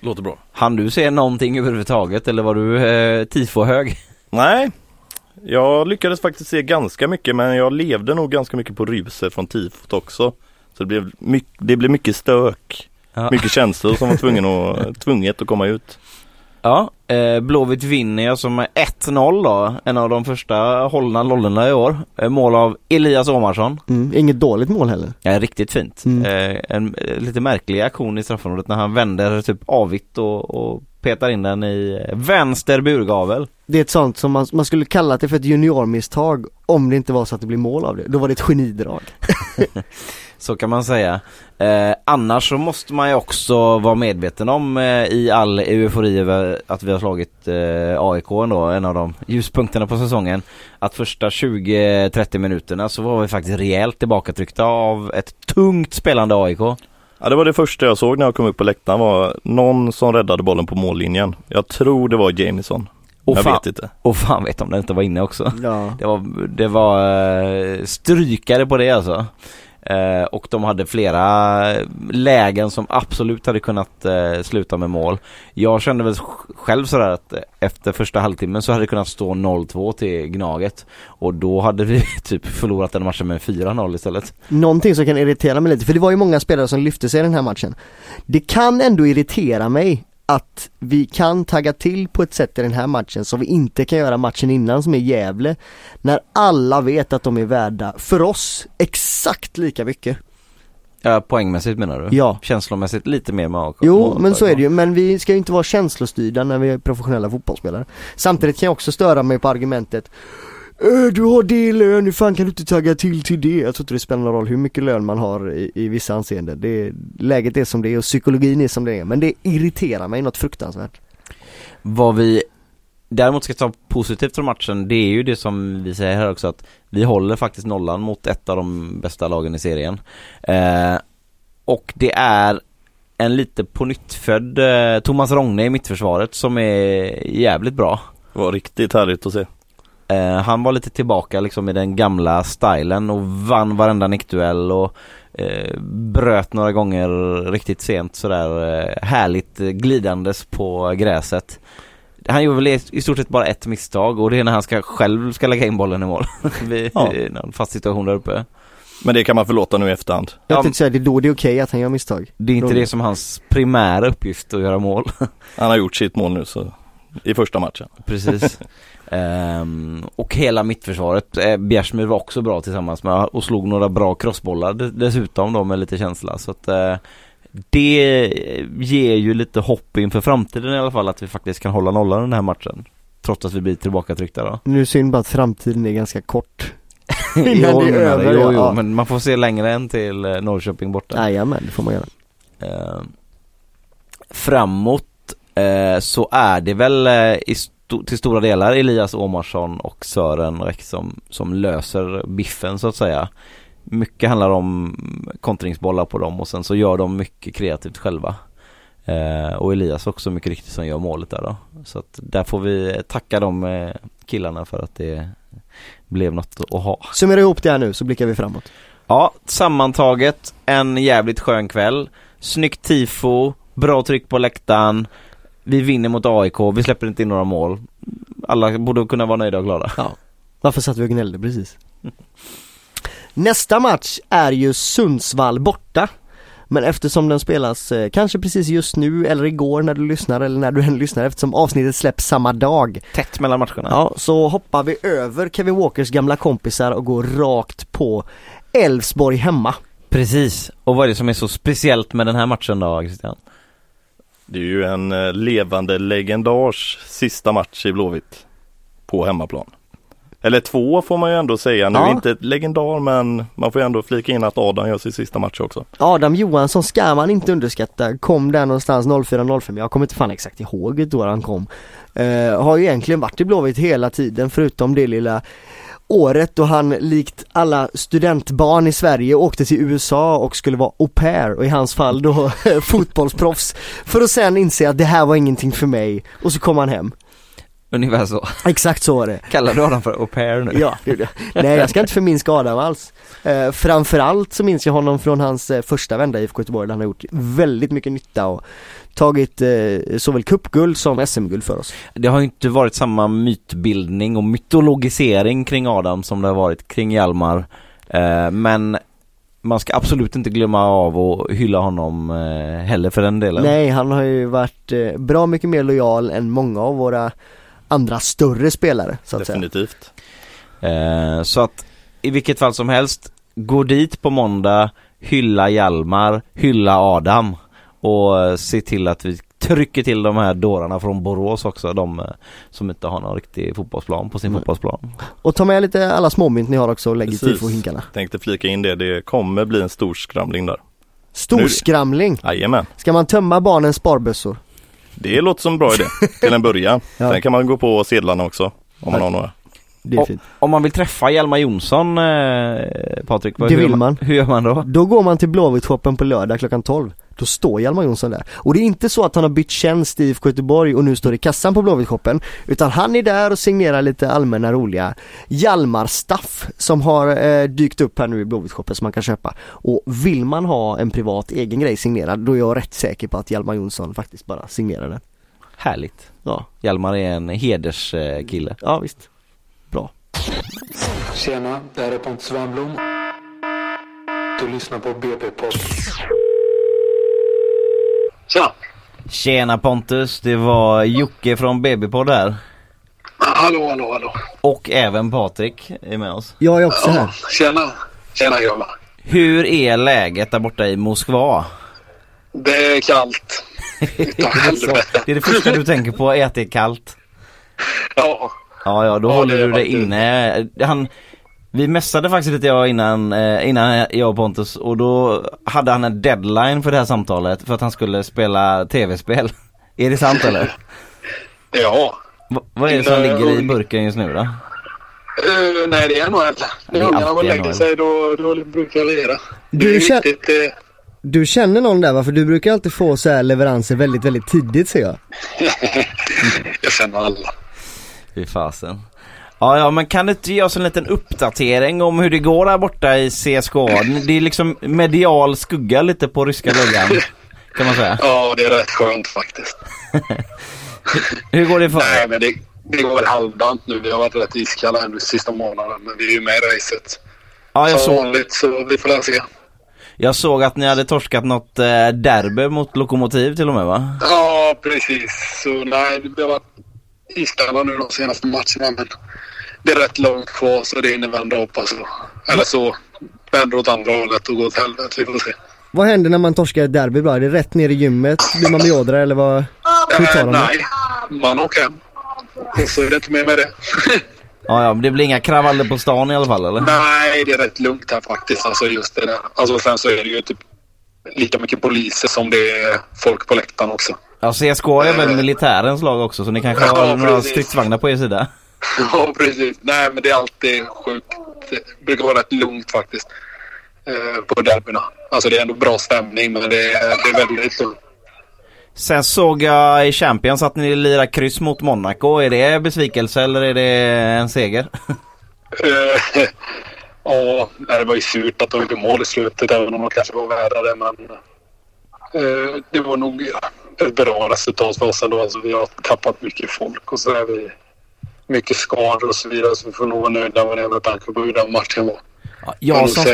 Låter bra. Han du se någonting överhuvudtaget eller var du eh, tifo-hög? Nej, jag lyckades faktiskt se ganska mycket men jag levde nog ganska mycket på ruset från tifot också. Så det blev, mycket, det blev mycket stök, Ja. mycket känslor som var tvungen att, <laughs> tvunget att komma ut. Ja, eh, Blåvitt vinner ju alltså med 1-0 då, en av de första hållna nollorna i år. Eh, mål av Elias Omarsson. Mm. Inget dåligt mål heller. Ja, riktigt fint. Mm. Eh, en lite märklig aktion i straffområdet när han vänder typ avvitt och, och petar in den i vänster burgavel. Det är ett sånt som man, man skulle kalla det för ett juniormisstag om det inte var så att det blir mål av det. Då var det ett genidrag. <laughs> Så kan man säga. Eh, annars så måste man ju också vara medveten om eh, i all eufori över att vi har slagit eh, AIK ändå, en av de ljuspunkterna på säsongen. Att första 20-30 minuterna så var vi faktiskt rejält tillbakatryckta av ett tungt spelande AIK. Ja, det var det första jag såg när jag kom upp på läktaren var någon som räddade bollen på mållinjen. Jag tror det var Jamison. Och jag fan, vet inte. och fan vet om den inte var inne också. Ja. Det var, det var eh, strykare på det alltså. Eh, och de hade flera lägen som absolut hade kunnat eh, sluta med mål. Jag kände väl själv sådär att efter första halvtimmen så hade det kunnat stå 0-2 till Gnaget. Och då hade vi <laughs> typ förlorat den matchen med 4-0 istället. Någonting som kan irritera mig lite, för det var ju många spelare som lyfte sig i den här matchen. Det kan ändå irritera mig att vi kan tagga till på ett sätt i den här matchen som vi inte kan göra matchen innan som är Gävle. När alla vet att de är värda, för oss, exakt lika mycket. Ja, poängmässigt menar du? Ja. Känslomässigt lite mer med AIK. Jo, men så är det ju, men vi ska ju inte vara känslostyrda när vi är professionella fotbollsspelare. Samtidigt kan jag också störa mig på argumentet "Äh, du har det lön, hur fan kan du inte tagga till till det? Jag tror inte det spelar någon roll hur mycket lön man har i, i vissa anseenden. Det, läget är som det är och psykologin är som det är. Men det irriterar mig något fruktansvärt. Vad vi däremot ska ta positivt från matchen, det är ju det som vi säger här också att vi håller faktiskt nollan mot ett av de bästa lagen i serien. Eh, och det är en lite på nyttfödd eh, Thomas Rogne i mittförsvaret som är jävligt bra. Det var riktigt härligt att se. Eh, han var lite tillbaka liksom i den gamla stilen och vann varenda nickduell och eh, bröt några gånger riktigt sent sådär eh, härligt glidandes på gräset. Han gjorde väl i, stort sett bara ett misstag och det är när han ska, själv ska lägga in bollen i mål. <laughs> Vid Ja. i någon fast situation där uppe. Men det kan man förlåta nu i efterhand. Jag Ja, tänkte säga, det är då det är okej att han gör misstag. Det är inte det som hans primära uppgift att göra mål. Han har gjort sitt mål nu så i första matchen. Precis. <laughs> Ehm, och hela mittförsvaret, eh, Bjärsmyr var också bra tillsammans med och slog några bra crossbollar de- dessutom då med lite känsla. Så att eh, det ger ju lite hopp inför framtiden i alla fall att vi faktiskt kan hålla nollan den här matchen. Trots att vi blir tillbakatryckta då. Nu är synd bara att framtiden är ganska kort. <laughs> Innan jo, det är över, jo, ja. jo, men man får se längre än till eh, Norrköping borta. Jajamän, det får man göra. Eh, framåt eh, så är det väl eh, i till stora delar Elias Omarsson och Sören Räck som, som löser biffen så att säga. Mycket handlar om kontringsbollar på dem och sen så gör de mycket kreativt själva. Eh, och Elias också mycket riktigt som gör målet där då. Så att där får vi tacka de eh, killarna för att det, blev något att ha. Summera ihop det här nu så blickar vi framåt. Ja, sammantaget en jävligt skön kväll. Snyggt tifo, bra tryck på läktaren. Vi vinner mot AIK, vi släpper inte in några mål. Alla borde kunna vara nöjda och glada. Ja. Varför satt vi och gnällde precis? Nästa match är ju Sundsvall borta. Men eftersom den spelas eh, kanske precis just nu eller igår när du lyssnar eller när du än lyssnar eftersom avsnittet släpps samma dag. Tätt mellan matcherna. Ja, så hoppar vi över Kevin Walkers gamla kompisar och går rakt på Elfsborg hemma. Precis. Och vad är det som är så speciellt med den här matchen då, Christian? Det är ju en eh, levande legendars sista match i Blåvitt på hemmaplan. Eller två får man ju ändå säga. Nu Ja. inte ett legendar men man får ju ändå flika in att Adam gör sin sista match också. Adam Johansson ska man inte underskatta, kom där någonstans 04-05, jag kommer inte fan exakt ihåg år han kom. Eh, har ju egentligen varit i Blåvitt hela tiden förutom det lilla året då han likt alla studentbarn i Sverige åkte till USA och skulle vara au pair och i hans fall då <laughs> fotbollsproffs. För att sen inse att det här var ingenting för mig och så kom han hem. Ungefär så. Exakt så var det. Kallar du honom för au pair nu? Ja, det gjorde jag. Nej jag ska inte förminska Adam alls. Eh, framförallt så minns jag honom från hans eh, första vända i IFK Göteborg där han har gjort väldigt mycket nytta och tagit eh, såväl cupguld som SM-guld för oss. Det har ju inte varit samma mytbildning och mytologisering kring Adam som det har varit kring Hjalmar. Eh, men man ska absolut inte glömma av att hylla honom eh, heller för den delen. Nej, han har ju varit eh, bra mycket mer lojal än många av våra andra större spelare så att säga. Definitivt. Eh, så att i vilket fall som helst, gå dit på måndag, hylla Hjalmar, hylla Adam och eh, se till att vi trycker till de här dårarna från Borås också, de eh, som inte har någon riktig fotbollsplan på sin Nej. fotbollsplan. Och ta med lite alla småmynt ni har också och lägg i tifo-hinkarna. Tänkte flika in det, det kommer bli en stor skramling där. Storskramling! Jajamän. Ska man tömma barnens sparbössor? Det låter som en bra idé till en början. <laughs> Ja. Sen kan man gå på sedlarna också om man har några. Det är Och- fint. Om man vill träffa Hjalmar Jonsson, eh, Patrik, vad- Det hur, vill gör man. Hur gör man då? Då går man till Blåvitt-shoppen på lördag klockan 12. Då står Hjalmar Jonsson där. Och det är inte så att han har bytt tjänst i IFK Göteborg och nu står i kassan på Blåvitt-shoppen. Utan han är där och signerar lite allmänna roliga Hjalmar-staff som har eh, dykt upp här nu i Blåvitt-shoppen som man kan köpa. Och vill man ha en privat egen grej signerad då är jag rätt säker på att Hjalmar Jonsson faktiskt bara signerar den. Härligt. Ja, Hjalmar är en hederskille. ja visst. Bra. Tjena, det här är Pontus Wernbloom. Du lyssnar på BP-podd. Tja! Tjena Pontus, det var Jocke från BB-podd här. Hallå, hallå, hallå. Och även Patrik är med oss. Jag är också Ja, här. tjena. Tjena grabbar. Hur är läget där borta i Moskva? Det är kallt. <laughs> Helvete. Det är det första du tänker på, är att det är kallt. Ja, Ja, ja, då Ja, håller det du dig inne. Han, vi mässade faktiskt lite jag innan, eh, innan jag och Pontus och då hade han en deadline för det här samtalet för att han skulle spela tv-spel. <laughs> Är det sant eller? <laughs> ja. Va, vad är det som ligger i burken just nu då? Uh, nej, det är. Det är När ungarna går och lägger sig då, då brukar jag lira. Du kän- riktigt, eh, Du känner någon där va? För du brukar alltid få så här leveranser väldigt, väldigt tidigt ser jag. <laughs> jag känner alla. Fy fasen. Ja, ja, men kan du inte ge oss en liten uppdatering om hur det går där borta i CSKA? Det är liksom medial skugga lite på ryska ligan. Kan man säga. Ja, det är rätt skönt faktiskt. <laughs> Hur går det för Nej, men det, det går väl halvdant nu. Vi har varit rätt iskalla här nu sista månaden, men vi är ju med i racet. Ja, jag Som såg, vanligt, så vi får se. jag såg att ni hade torskat något eh, derby mot Lokomotiv till och med va? Ja, precis. Så nej, vi har varit iskalla nu de senaste matcherna, men det är rätt långt kvar så det innebär ändå hoppas jag. Eller så vänder åt andra hållet och går åt helvete. Vi får se. Vad händer när man torskar ett derby bra? Är det rätt ner i gymmet? Blir man beordrad eller vad? Hur tar Eh, de det? nej, man åker hem. Och så är det inte mer med det. <laughs> Ja, ja, men det blir inga kravaller på stan i alla fall eller? nej, det är rätt lugnt här faktiskt. Alltså just det där. Alltså sen så är det ju typ lika mycket poliser som det är folk på läktaren också. Ja, CSKA är väl militärens lag också så ni kanske har Ja, några precis. stridsvagnar på er sida? <laughs> Ja, precis. Nej, men det är alltid sjukt. Det brukar vara rätt lugnt faktiskt. Eh, på derbyna. Alltså det är ändå bra stämning, men det är, det är väldigt lugnt. Sen såg jag i Champions att ni lirar kryss mot Monaco. Är det besvikelse eller är det en seger? <laughs> Ja, det var ju surt att de gjorde mål i slutet även om de kanske var värda det. Men eh, det var nog ett bra resultat för oss ändå. Alltså, vi har tappat mycket folk och så är vi mycket skador och så vidare. Så vi får nog vara nöjda med det med tanke på hur den matchen var. Ja, Jag som,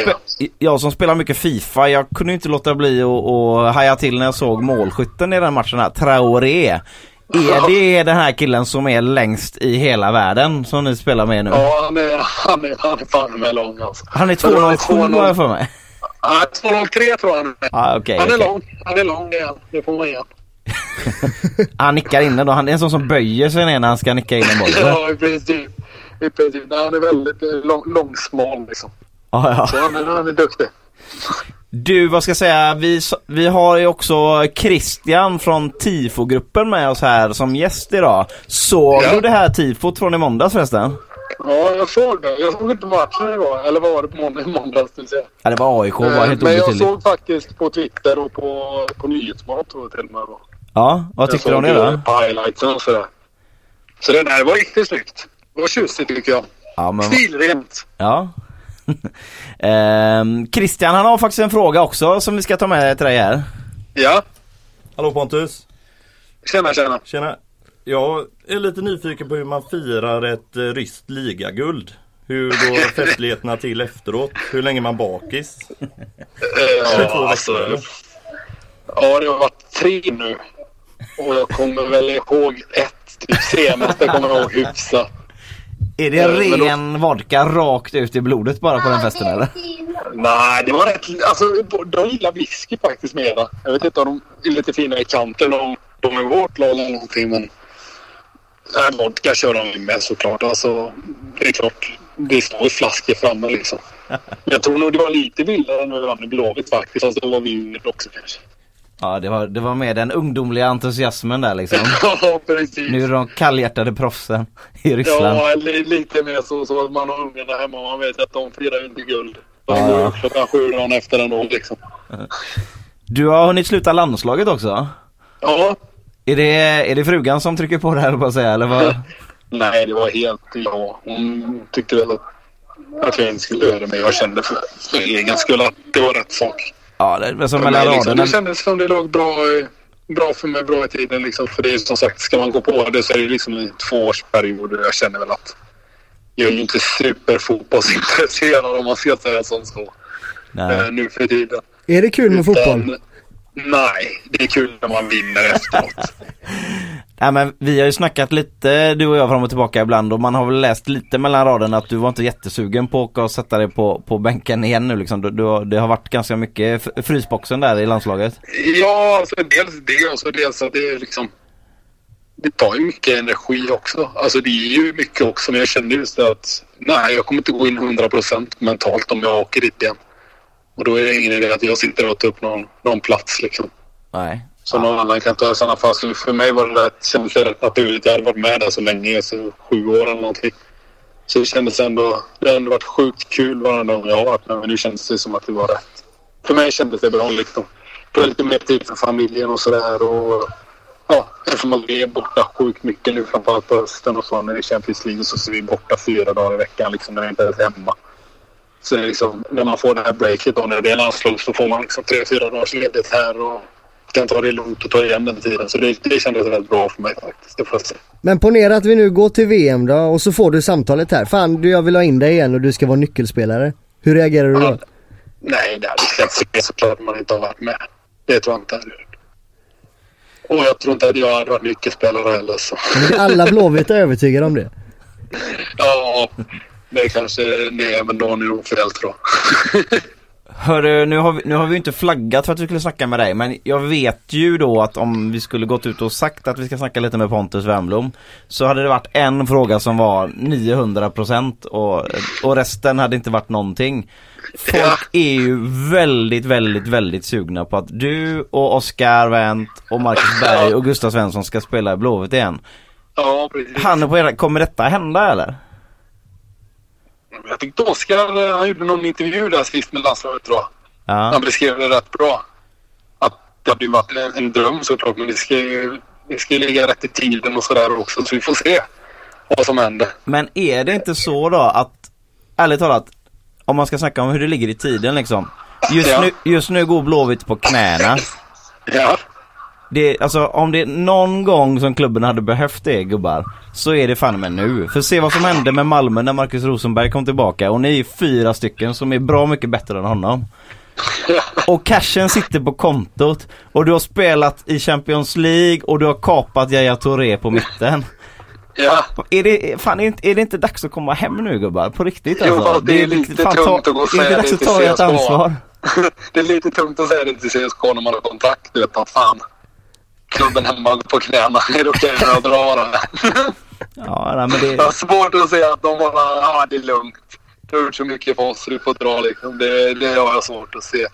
jag som spelar mycket Fifa, jag kunde inte låta bli att haja till när jag såg målskytten i den matchen här, Traoré. Är det den här killen som är längst i hela världen som ni spelar med nu? Ja, han är, han är, han är fan med lång alltså. Han är Men han är 207 har jag för mig. Nej, 203 tror jag han är. Ja, okej, Han är okej. lång. Han är lång, det. Det får man igen. <laughs> Han nickar in den då. Han är en sån som böjer sig ner när han ska nicka in en boll. <laughs> Ja, i princip. I princip. Nej, Han är väldigt eh, lång, långsmal liksom. Ja, ja. Så han han är duktig. Du, vad ska jag säga? Vi, vi har ju också Christian från TIFO-gruppen med oss här som gäst idag. Såg Ja. du det här TIFOt från i måndags förresten? Ja, jag såg det. Jag såg inte matchen igår. Eller vad var det på måndag? Måndags vill säga. Ja, det var AIK, var Eh, helt Men jag såg faktiskt på Twitter och på, på Nyhetsmorgon tror jag till och med. Ja, vad tyckte du om det då? såg På highlightsen och sådär. Så det där var riktigt snyggt. Det var tjusigt tycker jag. Ja, men... Stilrent. Ja. <laughs> Ehm, Christian han har faktiskt en fråga också som vi ska ta med till dig här. Ja, Hallå Pontus! tjena tjena. Tjena! Jag är lite nyfiken på hur man firar ett eh, ryskt ligaguld. Hur går <laughs> festligheterna till efteråt? Hur länge är man bakis? Eh, ja, eller? ja, det har varit tre nu. Och jag kommer väl ihåg ett. Typ senast jag kommer ihåg hyfsat. Är det Ja, men då- ren vodka rakt ut i blodet bara på den festen eller? Nej, det var rätt... Alltså, de gillar whisky faktiskt mera. Jag vet inte om de är lite fina i kanten om de är vårt lag eller någonting, men... Nej, vodka kör de med såklart. Alltså, det är klart. Det står flaskor framme liksom. <laughs> Jag tror nog det var lite vildare när vi vann i Blåvitt faktiskt. Fast det var vinnet också kanske. Ja, det var, det var med den ungdomliga entusiasmen där liksom. <laughs> Ja, precis. Nu är de kallhjärtade proffsen i Ryssland. Ja, li- lite mer så, så att man har ungarna hemma och man vet att de firar inte guld. De Ja. går upp klockan sju dagen efter ändå liksom. Du har hunnit sluta landslaget också? Ja, Är det, är det frugan som trycker på det här på säga eller vad? <laughs> Nej, det var helt ja. Hon tyckte väl att, att jag inte skulle göra det, men jag kände för, för egen skull att det var rätt sak. Ja, det som Men mellan liksom, raderna. det kändes som det låg bra, bra för mig, bra i tiden liksom. För det är som sagt, ska man gå på det så är det liksom en tvåårsperiod jag känner väl att jag är ju inte superfotbollsintresserad om man ska säga som så. Eh, nu för tiden. Är det kul med fotboll? Utan- Nej, det är kul när man vinner efteråt. <laughs> Nej men vi har ju snackat lite du och jag fram och tillbaka ibland och man har väl läst lite mellan raderna att du var inte jättesugen på att åka och sätta dig på, på bänken igen nu liksom. Du, du, har- det har varit ganska mycket frysboxen där i landslaget. Ja, alltså dels det och så dels att det är liksom... Det tar ju mycket energi också. Alltså det är ju mycket också. Men jag kände just det att nej, jag kommer inte gå in 100% mentalt om jag åker dit igen. Och då är det ingen idé att jag sitter och tar upp någon, någon plats liksom. Nej. Som någon annan kan ta i sådana fall. Så för mig var det rätt, kändes det rätt naturligt. Jag hade varit med där så länge, så sju år eller någonting. Så det kändes ändå, det har ändå varit sjukt kul varenda gång jag har varit med. Men nu kändes det som att det var rätt. För mig kändes det bra liksom. Få lite mer tid för familjen och sådär. Och ja, eftersom man är borta sjukt mycket nu framförallt på hösten och så när det är Champions League så, så är vi borta fyra dagar i veckan liksom när vi inte ens är hemma. Så liksom, när man får det här breaket då när det är landslag så får man liksom tre, fyra dagars ledigt här och kan ta det lugnt och ta igen den tiden. Så det, det kändes väldigt bra för mig faktiskt. Det får. Men ponera att vi nu går till VM då och så får du samtalet här. Fan du jag vill ha in dig igen och du ska vara nyckelspelare. Hur reagerar du då? Nej, det hade känts fel såklart man inte har varit med. Det tror jag inte hade gjort. Och jag tror inte att jag hade varit nyckelspelare heller. Så. Men Alla Blåvitt är övertygade om det. Ja, det är kanske det är även Daniel Ofjäll tror jag. <laughs> Hörru, nu har, vi, nu har vi inte flaggat för att vi skulle snacka med dig men jag vet ju då att om vi skulle gått ut och sagt att vi ska snacka lite med Pontus Wernbloom så hade det varit en fråga som var 900% och, och resten hade inte varit någonting. Folk Ja. är ju väldigt, väldigt, väldigt sugna på att du och Oskar Wendt och Marcus <laughs> Berg och Gustav Svensson ska spela i Blåvitt igen. Ja, precis. Han på era, kommer detta hända eller? Jag tyckte Oskar, eh, han gjorde någon intervju där sist med landslaget tror jag. Han Ja. beskrev det rätt bra. Att det hade ju varit en, en dröm såklart men det ska ju det ska ju ligga rätt i tiden och sådär också så vi får se vad som händer. Men är det inte så då att ärligt talat, om man ska snacka om hur det ligger i tiden liksom. Just, Ja. nu, just nu går Blåvitt på knäna. Ja. Det, alltså om det är någon gång som klubben hade behövt det gubbar, så är det fan med nu. För se vad som hände med Malmö när Marcus Rosenberg kom tillbaka och ni är fyra stycken som är bra mycket bättre än honom. <laughs> Och cashen sitter på kontot och du har spelat i Champions League och du har kapat Yahya Touré på mitten. Ja. Är det, fan, är, inte, är det inte dags att komma hem nu gubbar? På riktigt Jo, alltså? det är lite fan, tungt att gå och Är det säga inte dags det att ta ert ansvar? <laughs> Det är lite tungt att säga det till CSK när man har kontrakt. Du vet fan. Klubben hemma på knäna. Är det okej när jag drar det? Ja, nej, men Jag det... har svårt att säga att de bara, ja det är lugnt. Du har gjort så mycket för oss, du får dra liksom. Det, det har jag svårt att se.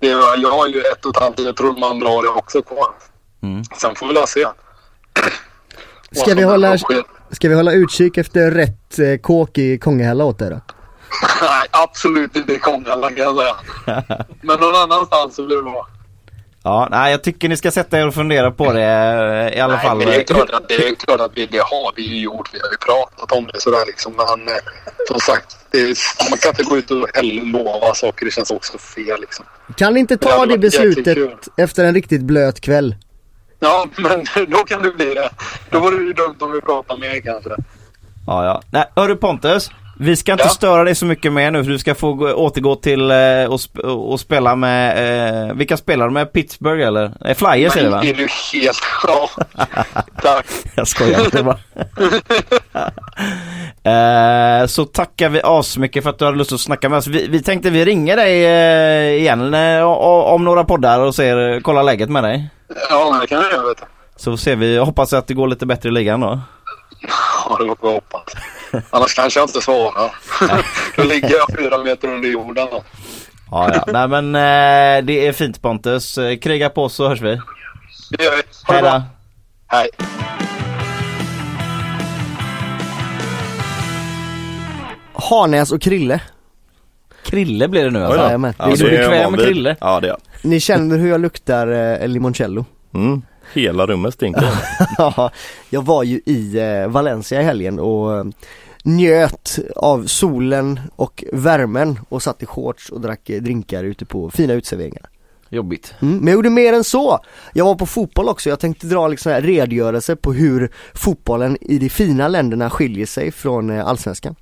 Det, jag har ju ett och ett halvt, jag tror man drar det också kvar. Mm. Sen får vi väl se. Ska vi hålla, ska vi hålla utkik efter rätt eh, kåk i Kongahälla åt dig då? <laughs> Nej, absolut inte i Kongala kan jag säga. <laughs> Men någon annanstans så blir det bra. Ja, nej jag tycker ni ska sätta er och fundera på det eh, i alla Nej, fall. men det är klart att, det är klart att vi, det har vi ju gjort. Vi har ju pratat om det sådär liksom. Men eh, som sagt, det är, man kan inte gå ut och heller lova saker. Det känns också fel liksom. Kan ni inte Det ta det jäkligt beslutet efter en riktigt blöt kväll? Ja, men <laughs> då kan det bli det. Då vore det ju dumt om vi pratar mer kanske. Ja, ja. Nej, hörru Pontus. Vi ska inte Ja. störa dig så mycket mer nu för du ska få gå, återgå till eh, och, sp och spela med, eh, vilka spelar du med? Pittsburgh eller? Eh, Flyers är det va? Men är du helt... Ja. <laughs> Tack. Jag skojar. Det bara. <laughs> eh, så tackar vi asmycket för att du hade lust att snacka med oss. Vi, vi tänkte vi ringer dig eh, igen eh, om några poddar och ser, kollar läget med dig. Ja, men det kan jag göra vet du. Så ser vi, jag hoppas att det går lite bättre i ligan då. Ja, det får vi hoppas. Annars kanske jag inte svarar. <laughs> då ligger jag fyra meter under jorden då. Ja, ja. Nej men eh, det är fint Pontus. Eh, Kriga på så hörs vi. Det gör vi. Ha det Hej då. Hej. Harnäs och Krille. Krille blir det nu alltså. Jajamän. Är du det är bekväm van med vid. Krille? Ja det är. Ni känner hur jag luktar eh, limoncello? Mm. Hela rummet stinker. <laughs> Ja, jag var ju i eh, Valencia i helgen och eh, njöt av solen och värmen och satt i shorts och drack eh, drinkar ute på fina uteserveringar. Jobbigt. Mm, men jag gjorde mer än så. Jag var på fotboll också. Jag tänkte dra liksom här redogörelse på hur fotbollen i de fina länderna skiljer sig från allsvenskan.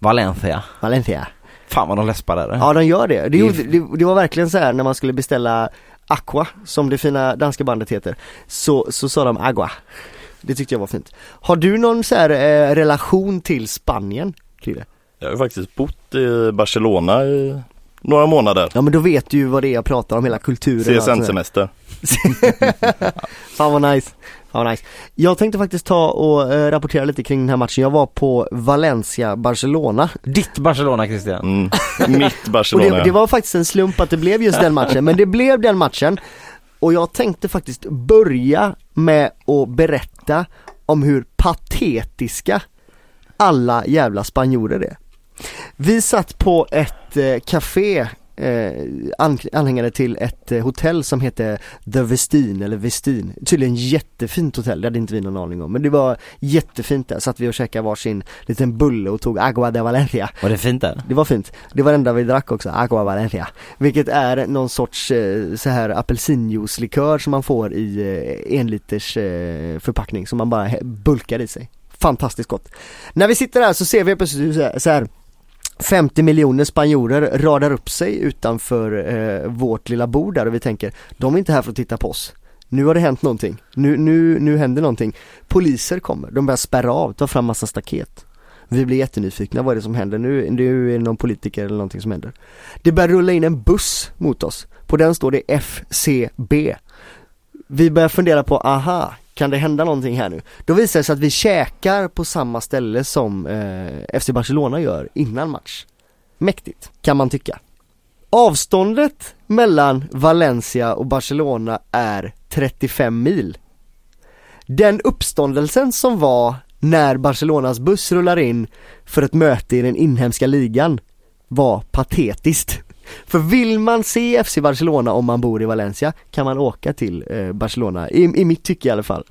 Valencia. Valencia. Fan vad de läspar där. Ja, de gör det. Det, gjorde, det, det var verkligen så här när man skulle beställa Aqua, som det fina danska bandet heter, så, så sa de Agua. Det tyckte jag var fint. Har du någon så här eh, relation till Spanien, Krille? Jag har faktiskt bott i Barcelona i några månader. Ja men då vet du ju vad det är jag pratar om, hela kulturen. CSN-semester. <laughs> Fan vad nice. Vad nice. Jag tänkte faktiskt ta och eh, rapportera lite kring den här matchen. Jag var på Valencia, Barcelona. Ditt Barcelona Christian. Mm. Mitt <laughs> Och Barcelona. det, det var faktiskt en slump att det blev just den matchen, men det blev den matchen. Och jag tänkte faktiskt börja med att berätta om hur patetiska alla jävla spanjorer är. Vi satt på ett eh, café anhängare till ett eh, hotell som heter The Vestin eller Vestin. Tydligen jättefint hotell, det hade inte vi någon aning om. Men det var jättefint där, satt vi och käkade varsin liten bulle och tog Agua de Valencia. Var det fint där? Det var fint. Det var det enda vi drack också, Agua Valencia. Vilket är någon sorts eh, så här apelsinjuicelikör som man får i eh, en liters eh, förpackning som man bara bulkar i sig. Fantastiskt gott. När vi sitter där så ser vi plötsligt så här, så här 50 miljoner spanjorer radar upp sig utanför eh, vårt lilla bord där och vi tänker, de är inte här för att titta på oss. Nu har det hänt någonting. Nu, nu, nu händer någonting. Poliser kommer, de börjar spärra av, ta fram massa staket. Vi blir jättenyfikna, vad är det som händer? Nu, nu är det någon politiker eller någonting som händer. Det börjar rulla in en buss mot oss. På den står det FCB. Vi börjar fundera på, aha, kan det hända någonting här nu? Då visar det sig att vi käkar på samma ställe som eh, FC Barcelona gör innan match. Mäktigt, kan man tycka. Avståndet mellan Valencia och Barcelona är 35 mil. Den uppståndelsen som var när Barcelonas buss rullar in för ett möte i den inhemska ligan var patetiskt. För vill man se FC Barcelona om man bor i Valencia kan man åka till eh, Barcelona, i, i mitt tycke i alla fall.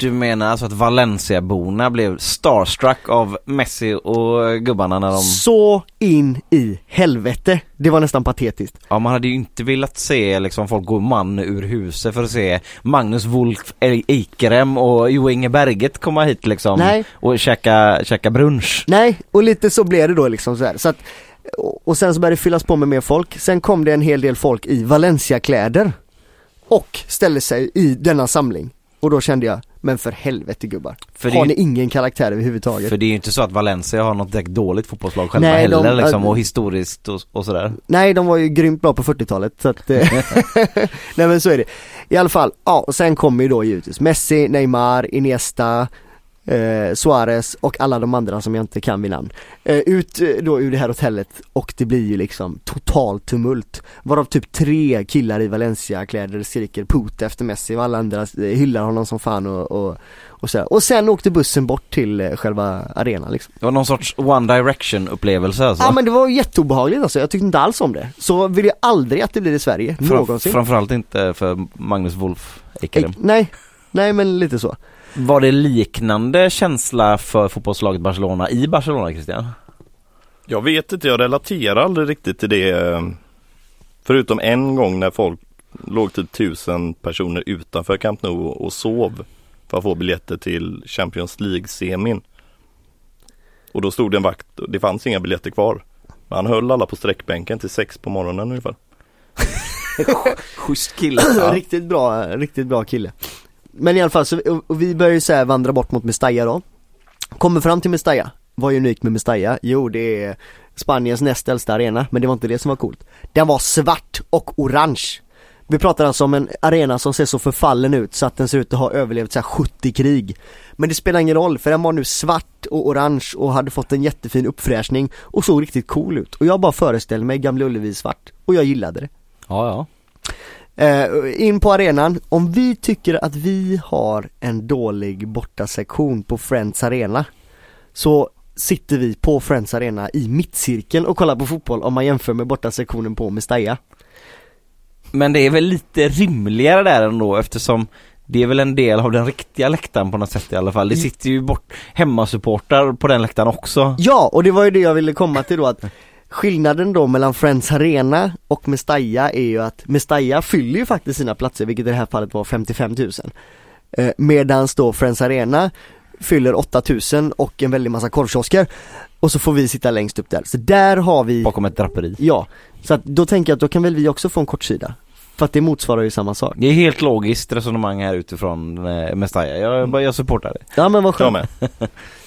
Du menar alltså att Valencia-borna blev starstruck av Messi och gubbarna när de... Så in i helvete. Det var nästan patetiskt. Ja man hade ju inte velat se liksom folk gå man ur huset för att se Magnus Wolf Eikrem och Jo Inge Berget komma hit liksom Nej. och käka, käka brunch. Nej, och lite så blev det då liksom så här. Så att, och sen så började det fyllas på med mer folk. Sen kom det en hel del folk i Valencia-kläder. Och ställde sig i denna samling. Och då kände jag, men för helvete gubbar. För Har ju- ni ingen karaktär överhuvudtaget? För det är ju inte så att Valencia har något direkt dåligt fotbollslag själva Nej, de- heller liksom och historiskt och, och sådär. Nej, de var ju grymt bra på 40-talet så att, eh, <laughs> Nej men så är det. I alla fall, ja och sen kommer ju då givetvis Messi, Neymar, Iniesta, eh, Suarez och alla de andra som jag inte kan vid namn. Eh, ut eh, då ur det här hotellet och det blir ju liksom total tumult. Varav typ tre killar i Valencia-kläder skriker put efter Messi och alla andra eh, hyllar honom som fan och, och, och så. Och sen åkte bussen bort till eh, själva arenan liksom. Det var någon sorts One Direction upplevelse alltså. Ja men det var jätteobehagligt alltså, jag tyckte inte alls om det. Så vill jag aldrig att det blir i Sverige, Fram- någonsin. Framförallt inte för Magnus Wolf Eikrem. Eh, Nej, nej men lite så. Var det liknande känsla för fotbollslaget Barcelona i Barcelona Christian? Jag vet inte, jag relaterar aldrig riktigt till det. eh, Förutom en gång när folk låg typ tusen personer utanför Camp Nou och sov för att få biljetter till Champions League-semin. Och då stod det en vakt och det fanns inga biljetter kvar. Men han höll alla på sträckbänken till sex på morgonen ungefär. <laughs> Schysst kille. riktigt bra, riktigt bra kille. Men i alla fall, så, och, och vi börjar ju så här vandra bort mot Mestalla då. Kommer fram till Mestalla. Vad är unikt med Mestalla? Jo, det är Spaniens näst äldsta arena, men det var inte det som var coolt. Den var svart och orange. Vi pratar alltså om en arena som ser så förfallen ut så att den ser ut att ha överlevt så här 70 krig. Men det spelar ingen roll för den var nu svart och orange och hade fått en jättefin uppfräschning och såg riktigt cool ut. Och jag bara föreställde mig Gamla Ullevi svart och jag gillade det. Ja, ja. Eh, in på arenan, om vi tycker att vi har en dålig bortasektion på Friends Arena så sitter vi på Friends Arena i mittcirkeln och kollar på fotboll om man jämför med bortasektionen på Mestalla. Men det är väl lite rimligare där ändå eftersom det är väl en del av den riktiga läktaren på något sätt i alla fall. Det sitter ju bort hemmasupportrar på den läktaren också. Ja, och det var ju det jag ville komma till då att <laughs> Skillnaden då mellan Friends Arena och Mestalla är ju att Mestalla fyller ju faktiskt sina platser, vilket i det här fallet var 55 000 eh, Medans då Friends Arena fyller 8000 och en väldig massa korvkiosker Och så får vi sitta längst upp där, så där har vi Bakom ett draperi. Ja, så att då tänker jag att då kan väl vi också få en kortsida För att det motsvarar ju samma sak Det är helt logiskt resonemang här utifrån eh, Mestalla. Jag, jag supportar det. Ja men vad skönt. <laughs>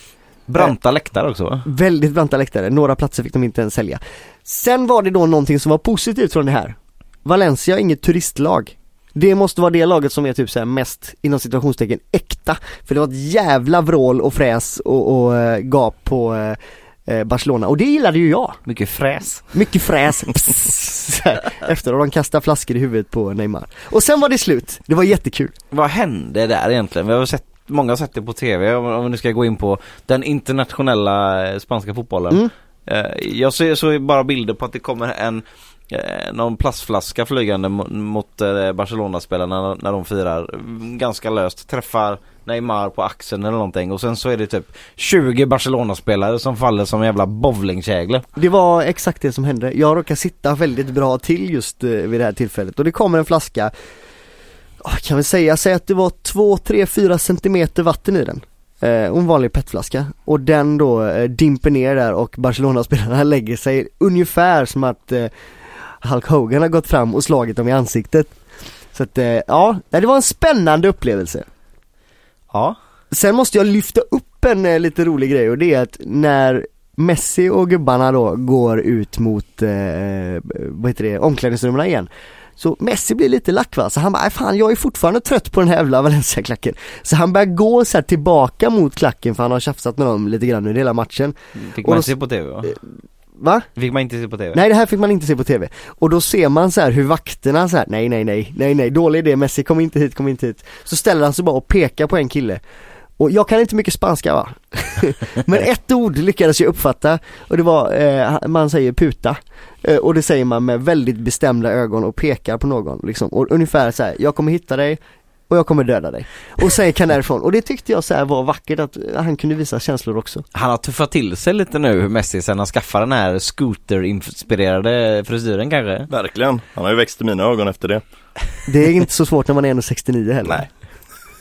Branta läktare också va? Väldigt branta läktare, några platser fick de inte ens sälja. Sen var det då någonting som var positivt från det här. Valencia är inget turistlag. Det måste vara det laget som är typ såhär mest, inom situationstecken, äkta. För det var ett jävla vrål och fräs och, och eh, gap på eh, Barcelona. Och det gillade ju jag. Mycket fräs. Mycket fräs. Så Efter och de kastade flaskor i huvudet på Neymar. Och sen var det slut, det var jättekul. Vad hände där egentligen? Vi har sett, många har sett det på tv om, vi nu ska gå in på den internationella eh, spanska fotbollen. Mm. Eh, Jag ser så bara bilder på att det kommer en eh, någon plastflaska flygande mo- mot Barcelona-spelarna när de firar. Mm, Ganska löst. Träffar Neymar på axeln eller någonting och sen så är det typ 20 Barcelona-spelare som faller som jävla bowlingkägle. Det var exakt det som hände. Jag råkade sitta väldigt bra till just vid det här tillfället och det kommer en flaska Kan vi säga, säg att det var 2, 3, 4 centimeter vatten i den. Eh, en vanlig petflaska. Och den då eh, dimper ner där och Barcelona-spelarna <laughs> lägger sig ungefär som att eh, Hulk Hogan har gått fram och slagit dem i ansiktet. Så att eh, ja, det var en spännande upplevelse. Ja. Sen måste jag lyfta upp en eh, lite rolig grej och det är att när Messi och gubbarna då går ut mot, eh, vad heter det, omklädningsrummen igen så Messi blir lite lack va, så han bara, "Aj, fan jag är fortfarande trött på den här jävla Valencia-klacken Så han börjar gå så tillbaka mot klacken för han har tjafsat med dem lite grann under hela matchen Fick Och man då- se på tv va? Va? Fick man inte se på tv? Nej det här fick man inte se på tv Och då ser man så här hur vakterna så här, nej nej nej, nej nej, dålig idé Messi kom inte hit, kom inte hit Så ställer han sig bara och pekar på en kille Och jag kan inte mycket spanska va <laughs> Men ett ord lyckades jag uppfatta och det var, eh, man säger puta eh, Och det säger man med väldigt bestämda ögon och pekar på någon liksom Och ungefär så här, jag kommer hitta dig och jag kommer döda dig. Och sen gick han därifrån och det tyckte jag så här var vackert att han kunde visa känslor också. Han har tuffat till sig lite nu Messi sen han skaffade den här scooter-inspirerade frisyren kanske. Verkligen. Han har ju växt i mina ögon efter det. Det är inte så svårt när man är 1,69 heller. Nej.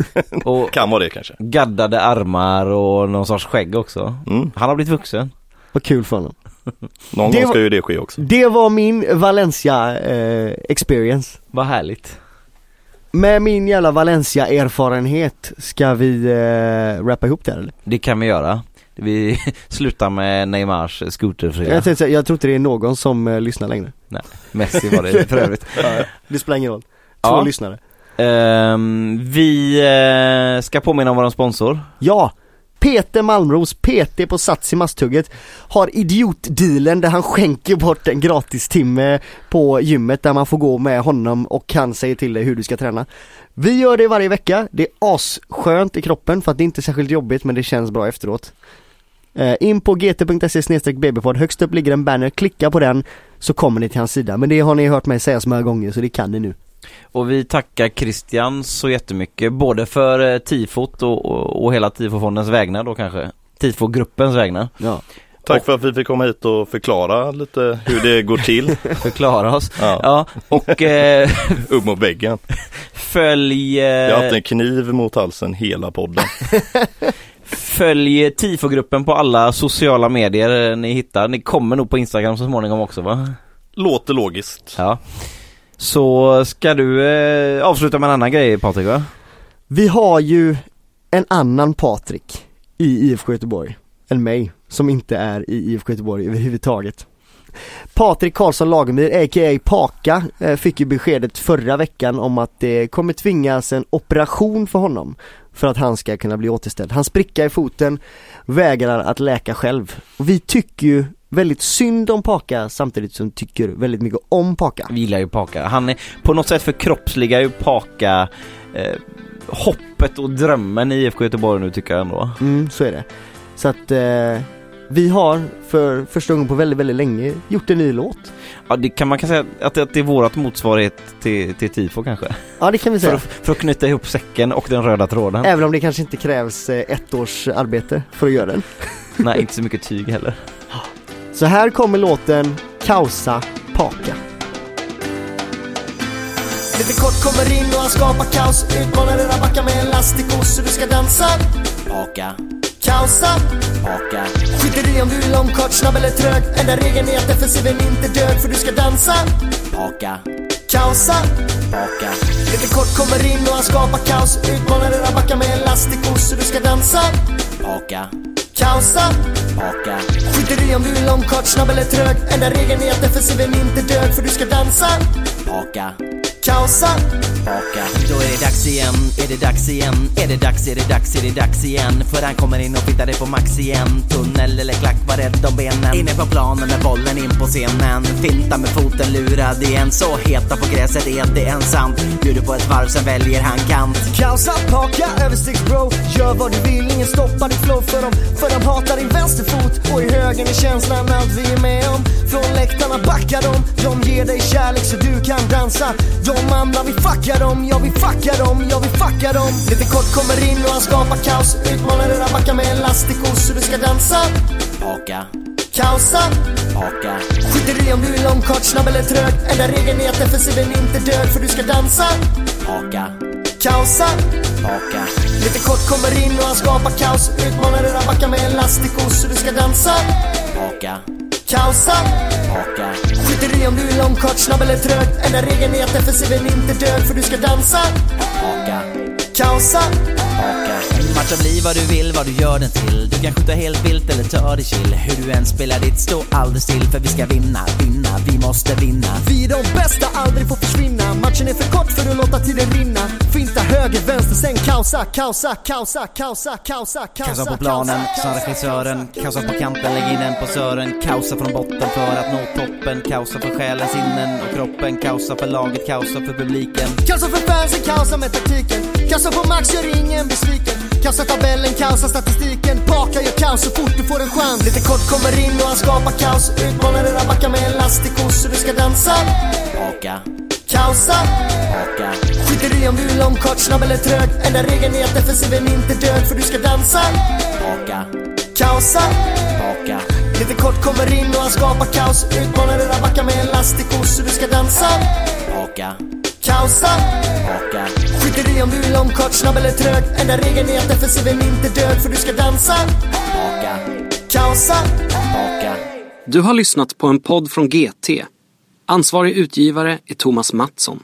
<laughs> Och Kan vara det kanske. gaddade armar och någon sorts skägg också. Mm. Han har blivit vuxen. Vad kul för honom. <laughs> Någon Det gång var- ska ju det ske också. Det var min Valencia eh, experience. Vad härligt. Med min jävla Valencia erfarenhet ska vi eh, rappa ihop det här, eller? Det kan vi göra. Vi <laughs> slutar med Neymars scooterfria. Jag, tänkte, säga, jag tror inte det är någon som eh, lyssnar längre. Messi var det för övrigt. Det spelar ingen roll. Två Ja. lyssnare. Ehm, vi uh, ska påminna om vår sponsor. Ja! Peter Malmros, PT på Sats i Masthugget, har idiotdealen där han skänker bort en gratis timme på gymmet där man får gå med honom och han säger till dig hur du ska träna. Vi gör det varje vecka, det är asskönt i kroppen för att det inte är särskilt jobbigt men det känns bra efteråt. Eh, in på gt.se bbpodd, högst upp ligger en banner, klicka på den så kommer ni till hans sida. Men det har ni hört mig säga så många gånger så det kan ni nu. Och vi tackar Christian så jättemycket, både för eh, tifot och, och, och hela tifofondens vägnar då kanske. Tifogruppens vägnar. Ja. Tack för att vi fick komma hit och förklara lite hur det går till. <laughs> Förklara oss. Ja, Ja, och eh, <laughs> upp mot väggen. följ, Jag har haft eh, en kniv mot halsen hela podden. <laughs> följ tifogruppen på alla sociala medier eh, ni hittar. Ni kommer nog på Instagram så småningom också va? Låter logiskt. Ja. Så ska du eh, avsluta med en annan grej Patrik va? Vi har ju en annan Patrik i IFK Göteborg än mig som inte är i IFK Göteborg överhuvudtaget. Patrik Karlsson Lagemyr, a.k.a. Paka, eh, fick ju beskedet förra veckan om att det kommer tvingas en operation för honom för att han ska kunna bli återställd. Han spricka i foten, vägrar att läka själv. Och vi tycker ju väldigt synd om Paka samtidigt som tycker väldigt mycket om Paka. Vi gillar ju Paka. Han är på något sätt förkroppsligar ju Paka eh, hoppet och drömmen i IFK Göteborg nu tycker jag ändå. Mm, så är det. Så att eh, vi har för första gången på väldigt, väldigt länge gjort en ny låt. Ja, det kan man kan säga att, det- att det är vårat motsvarighet till, till tifo kanske. Ja det kan vi För, säga. att- för att knyta ihop säcken och den röda tråden. Även om det kanske inte krävs eh, ett års arbete för att göra den. Nej, inte så mycket tyg heller. Så här kommer låten Kausa Paka. Lite kort kommer in och han skapar kaos. Utmanar era backar med elastikos. Så du ska dansa. Paka, Kausa. Paka, Skiter i om du är lång, kort, snabb eller trög. Enda regeln är att defensiven inte dög för du ska dansa. Paka, Kausa. Paka, Lite kort kommer in och han skapar kaos. Utmanar era backar med elastikos. Så du ska dansa. Paka, Kausa paka, Skiter i om du är lång, kort, snabb eller trög. Enda regeln är att defensiven inte dög för du ska dansa. Paka, Paka. Då är det dags igen, är det dags igen, är det dags, är det dags, är det dags igen? För han kommer in och fittar dig på max igen. Tunnel eller klack, var rädd om benen. Inne på planen med bollen in på scenen. Finta med foten lurad igen Så heta på gräset är det en sant? Bjuder på ett varv, sen väljer han kant. Kausa, paka, överstegs bro. Gör vad du vill, ingen stoppar ditt flow för dem. För de hatar din vänsterfot Och i högen är känslan allt vi är med om. Från läktarna backar de. De ger dig kärlek så du kan dansa. De andra vi fuckar dem, ja vi fuckar dem, ja vi fuckar dem. Lite kort kommer in och han skapar kaos. Utmanar era backar med elastikos. Så du ska dansa? Paka, Kausa, paka, skiter i om du är lång, kort, snabb eller trög. Enda regeln är att defensiven inte dög för du ska dansa. Paka, Kausa, paka, Lite kort kommer in och han skapar kaos. Utmanar era backar med elastikos. Så du ska dansa. Paka, Kausa paka, Skiter i om du är lång, kort, snabb eller trög Enda regeln är att defensiven inte dög för du ska dansa. Paka, Kausa paka. Matcha bli vad du vill, vad du gör den till. Du kan skjuta helt vilt eller ta det chill. Hur du än spelar ditt, stå aldrig still För vi ska vinna, vinna, vi måste vinna. Vi är de bästa, aldrig får försvinna. Matchen är för kort för att låta tiden rinna. Finta höger, vänster, sen kausa, kausa, kausa, kausa, kausa, kausa Kaosa på planen, sa regissören. Kaosa på kanten, lägg in den på sören. Kaosa från botten för att nå toppen. Kaosa för själen, sinnen och kroppen. Kaosa för laget, kaosa för publiken. Kaosa för fansen, kaosa med taktiken. Kaosa på max, gör ingen besviken. Kaosa tabellen, kaosa statistiken. Paka gör kaos så fort du får en chans. Lite kort kommer in och han skapar kaos. Utmanar era backar med elastikos så du ska dansa. Paka, Kaosa. Haka, Skiter i om du är lång, kort, snabb eller trög. Enda regeln är att defensiven inte död för du ska dansa. Haka, Kaosa. Haka, Lite kort kommer in och han skapar kaos. Utmanar era backar med elastikos så du ska dansa. Haka, Kaosa. Haka, Skiter i om du är lång, kort, snabb eller trög. Enda regeln är att defensiven inte död för du ska dansa. Haka, Kaosa. Haka. Du har lyssnat på en podd från GT. Ansvarig utgivare är Thomas Mattsson.